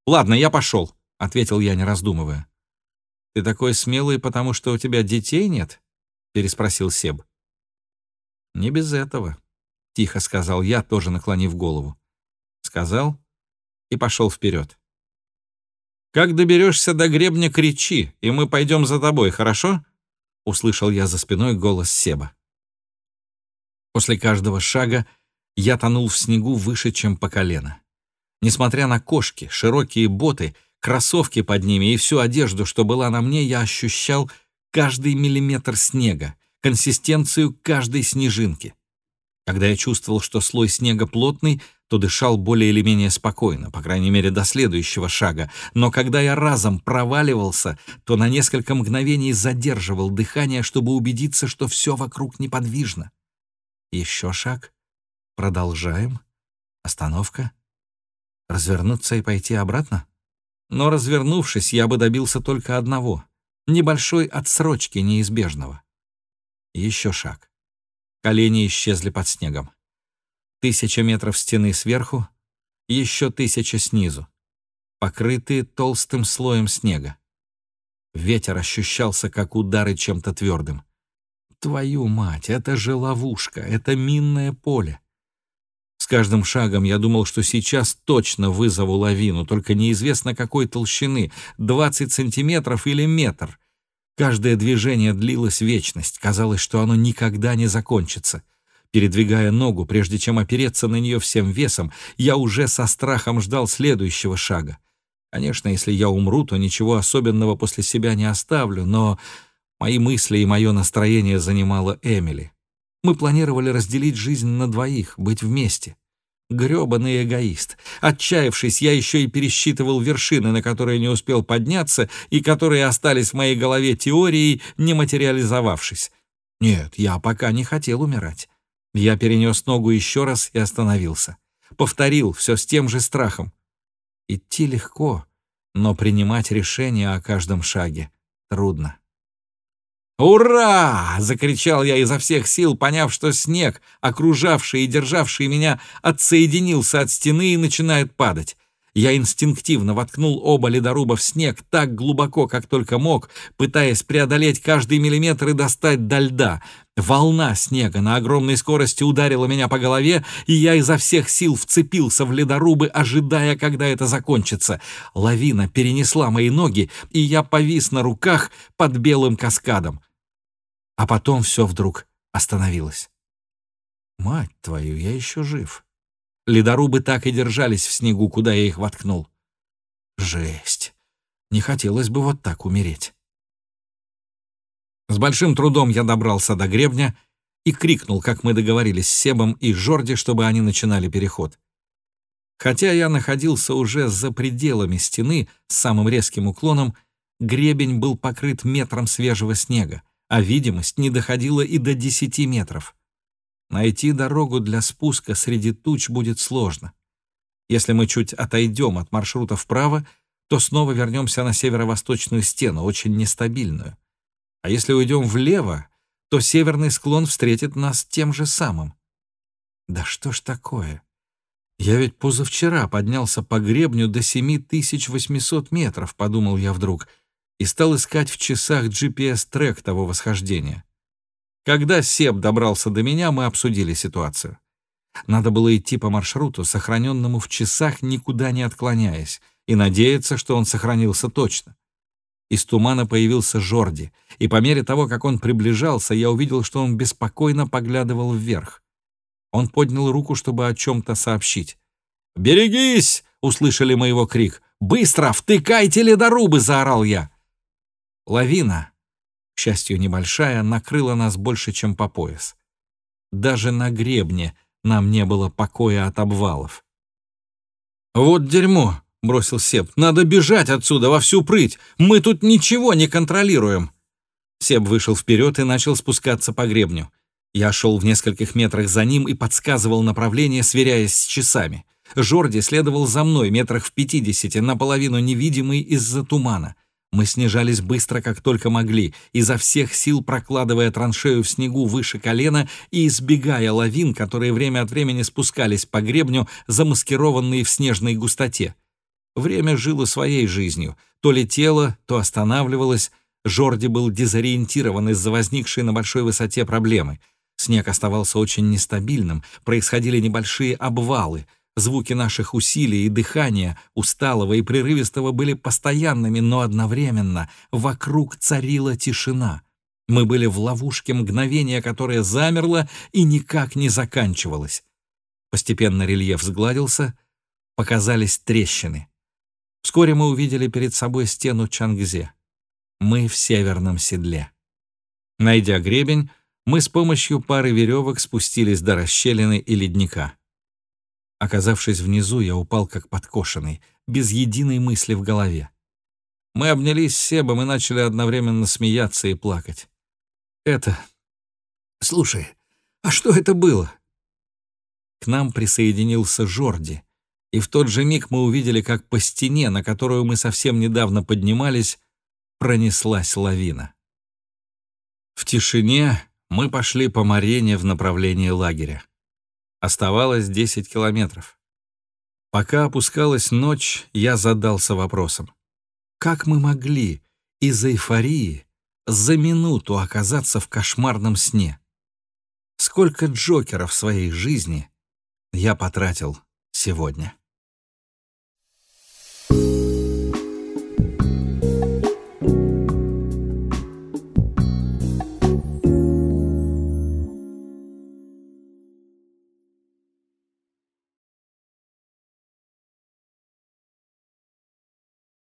«Ладно, я пошел», — ответил я, не раздумывая. «Ты такой смелый, потому что у тебя детей нет?» — переспросил Себ. «Не без этого», — тихо сказал я, тоже наклонив голову. Сказал и пошел вперед. «Как доберешься до гребня, кричи, и мы пойдем за тобой, хорошо?» — услышал я за спиной голос Себа. После каждого шага я тонул в снегу выше, чем по колено. Несмотря на кошки, широкие боты, кроссовки под ними и всю одежду, что была на мне, я ощущал каждый миллиметр снега, консистенцию каждой снежинки. Когда я чувствовал, что слой снега плотный, то дышал более или менее спокойно, по крайней мере, до следующего шага. Но когда я разом проваливался, то на несколько мгновений задерживал дыхание, чтобы убедиться, что все вокруг неподвижно. Еще шаг. Продолжаем. Остановка. Развернуться и пойти обратно? Но развернувшись, я бы добился только одного — небольшой отсрочки неизбежного. Еще шаг. Колени исчезли под снегом. Тысяча метров стены сверху, еще тысяча снизу, покрытые толстым слоем снега. Ветер ощущался, как удары чем-то твердым. Твою мать, это же ловушка, это минное поле. С каждым шагом я думал, что сейчас точно вызову лавину, только неизвестно какой толщины, 20 сантиметров или метр. Каждое движение длилось вечность, казалось, что оно никогда не закончится. Передвигая ногу, прежде чем опереться на нее всем весом, я уже со страхом ждал следующего шага. Конечно, если я умру, то ничего особенного после себя не оставлю, но мои мысли и мое настроение занимала Эмили. Мы планировали разделить жизнь на двоих, быть вместе. Грёбаный эгоист. Отчаявшись, я еще и пересчитывал вершины, на которые не успел подняться и которые остались в моей голове теорией, не материализовавшись. Нет, я пока не хотел умирать. Я перенес ногу еще раз и остановился. Повторил все с тем же страхом. Идти легко, но принимать решение о каждом шаге трудно. «Ура!» — закричал я изо всех сил, поняв, что снег, окружавший и державший меня, отсоединился от стены и начинает падать. Я инстинктивно воткнул оба ледоруба в снег так глубоко, как только мог, пытаясь преодолеть каждый миллиметр и достать до льда. Волна снега на огромной скорости ударила меня по голове, и я изо всех сил вцепился в ледорубы, ожидая, когда это закончится. Лавина перенесла мои ноги, и я повис на руках под белым каскадом. А потом все вдруг остановилось. «Мать твою, я еще жив!» Ледорубы так и держались в снегу, куда я их воткнул. Жесть. Не хотелось бы вот так умереть. С большим трудом я добрался до гребня и крикнул, как мы договорились с Себом и Жорди, чтобы они начинали переход. Хотя я находился уже за пределами стены с самым резким уклоном, гребень был покрыт метром свежего снега, а видимость не доходила и до десяти метров. Найти дорогу для спуска среди туч будет сложно. Если мы чуть отойдем от маршрута вправо, то снова вернемся на северо-восточную стену, очень нестабильную. А если уйдем влево, то северный склон встретит нас тем же самым. Да что ж такое? Я ведь позавчера поднялся по гребню до 7800 метров, подумал я вдруг, и стал искать в часах GPS-трек того восхождения. Когда Себ добрался до меня, мы обсудили ситуацию. Надо было идти по маршруту, сохраненному в часах, никуда не отклоняясь, и надеяться, что он сохранился точно. Из тумана появился Жорди, и по мере того, как он приближался, я увидел, что он беспокойно поглядывал вверх. Он поднял руку, чтобы о чем-то сообщить. «Берегись!» — услышали мы его крик. «Быстро! Втыкайте ледорубы!» — заорал я. Лавина, к счастью, небольшая, накрыла нас больше, чем по пояс. Даже на гребне нам не было покоя от обвалов. «Вот дерьмо!» — бросил Себ. «Надо бежать отсюда во всю прыть! Мы тут ничего не контролируем!» Себ вышел вперед и начал спускаться по гребню. Я шел в нескольких метрах за ним и подсказывал направление, сверяясь с часами. Жорди следовал за мной метрах в пятидесяти, наполовину невидимый из-за тумана. Мы снижались быстро, как только могли, изо всех сил прокладывая траншею в снегу выше колена и избегая лавин, которые время от времени спускались по гребню, замаскированные в снежной густоте. Время жило своей жизнью. То летело, то останавливалось. Жорди был дезориентирован из-за возникшей на большой высоте проблемы. Снег оставался очень нестабильным, происходили небольшие обвалы — Звуки наших усилий и дыхания, усталого и прерывистого, были постоянными, но одновременно вокруг царила тишина. Мы были в ловушке мгновения, которое замерло и никак не заканчивалось. Постепенно рельеф сгладился, показались трещины. Вскоре мы увидели перед собой стену Чангзе. Мы в северном седле. Найдя гребень, мы с помощью пары веревок спустились до расщелины и ледника. Оказавшись внизу, я упал как подкошенный, без единой мысли в голове. Мы обнялись с Себом и начали одновременно смеяться и плакать. Это... Слушай, а что это было? К нам присоединился Жорди, и в тот же миг мы увидели, как по стене, на которую мы совсем недавно поднимались, пронеслась лавина. В тишине мы пошли по Марене в направлении лагеря. Оставалось 10 километров. Пока опускалась ночь, я задался вопросом. Как мы могли из эйфории за минуту оказаться в кошмарном сне? Сколько Джокеров в своей жизни я потратил сегодня?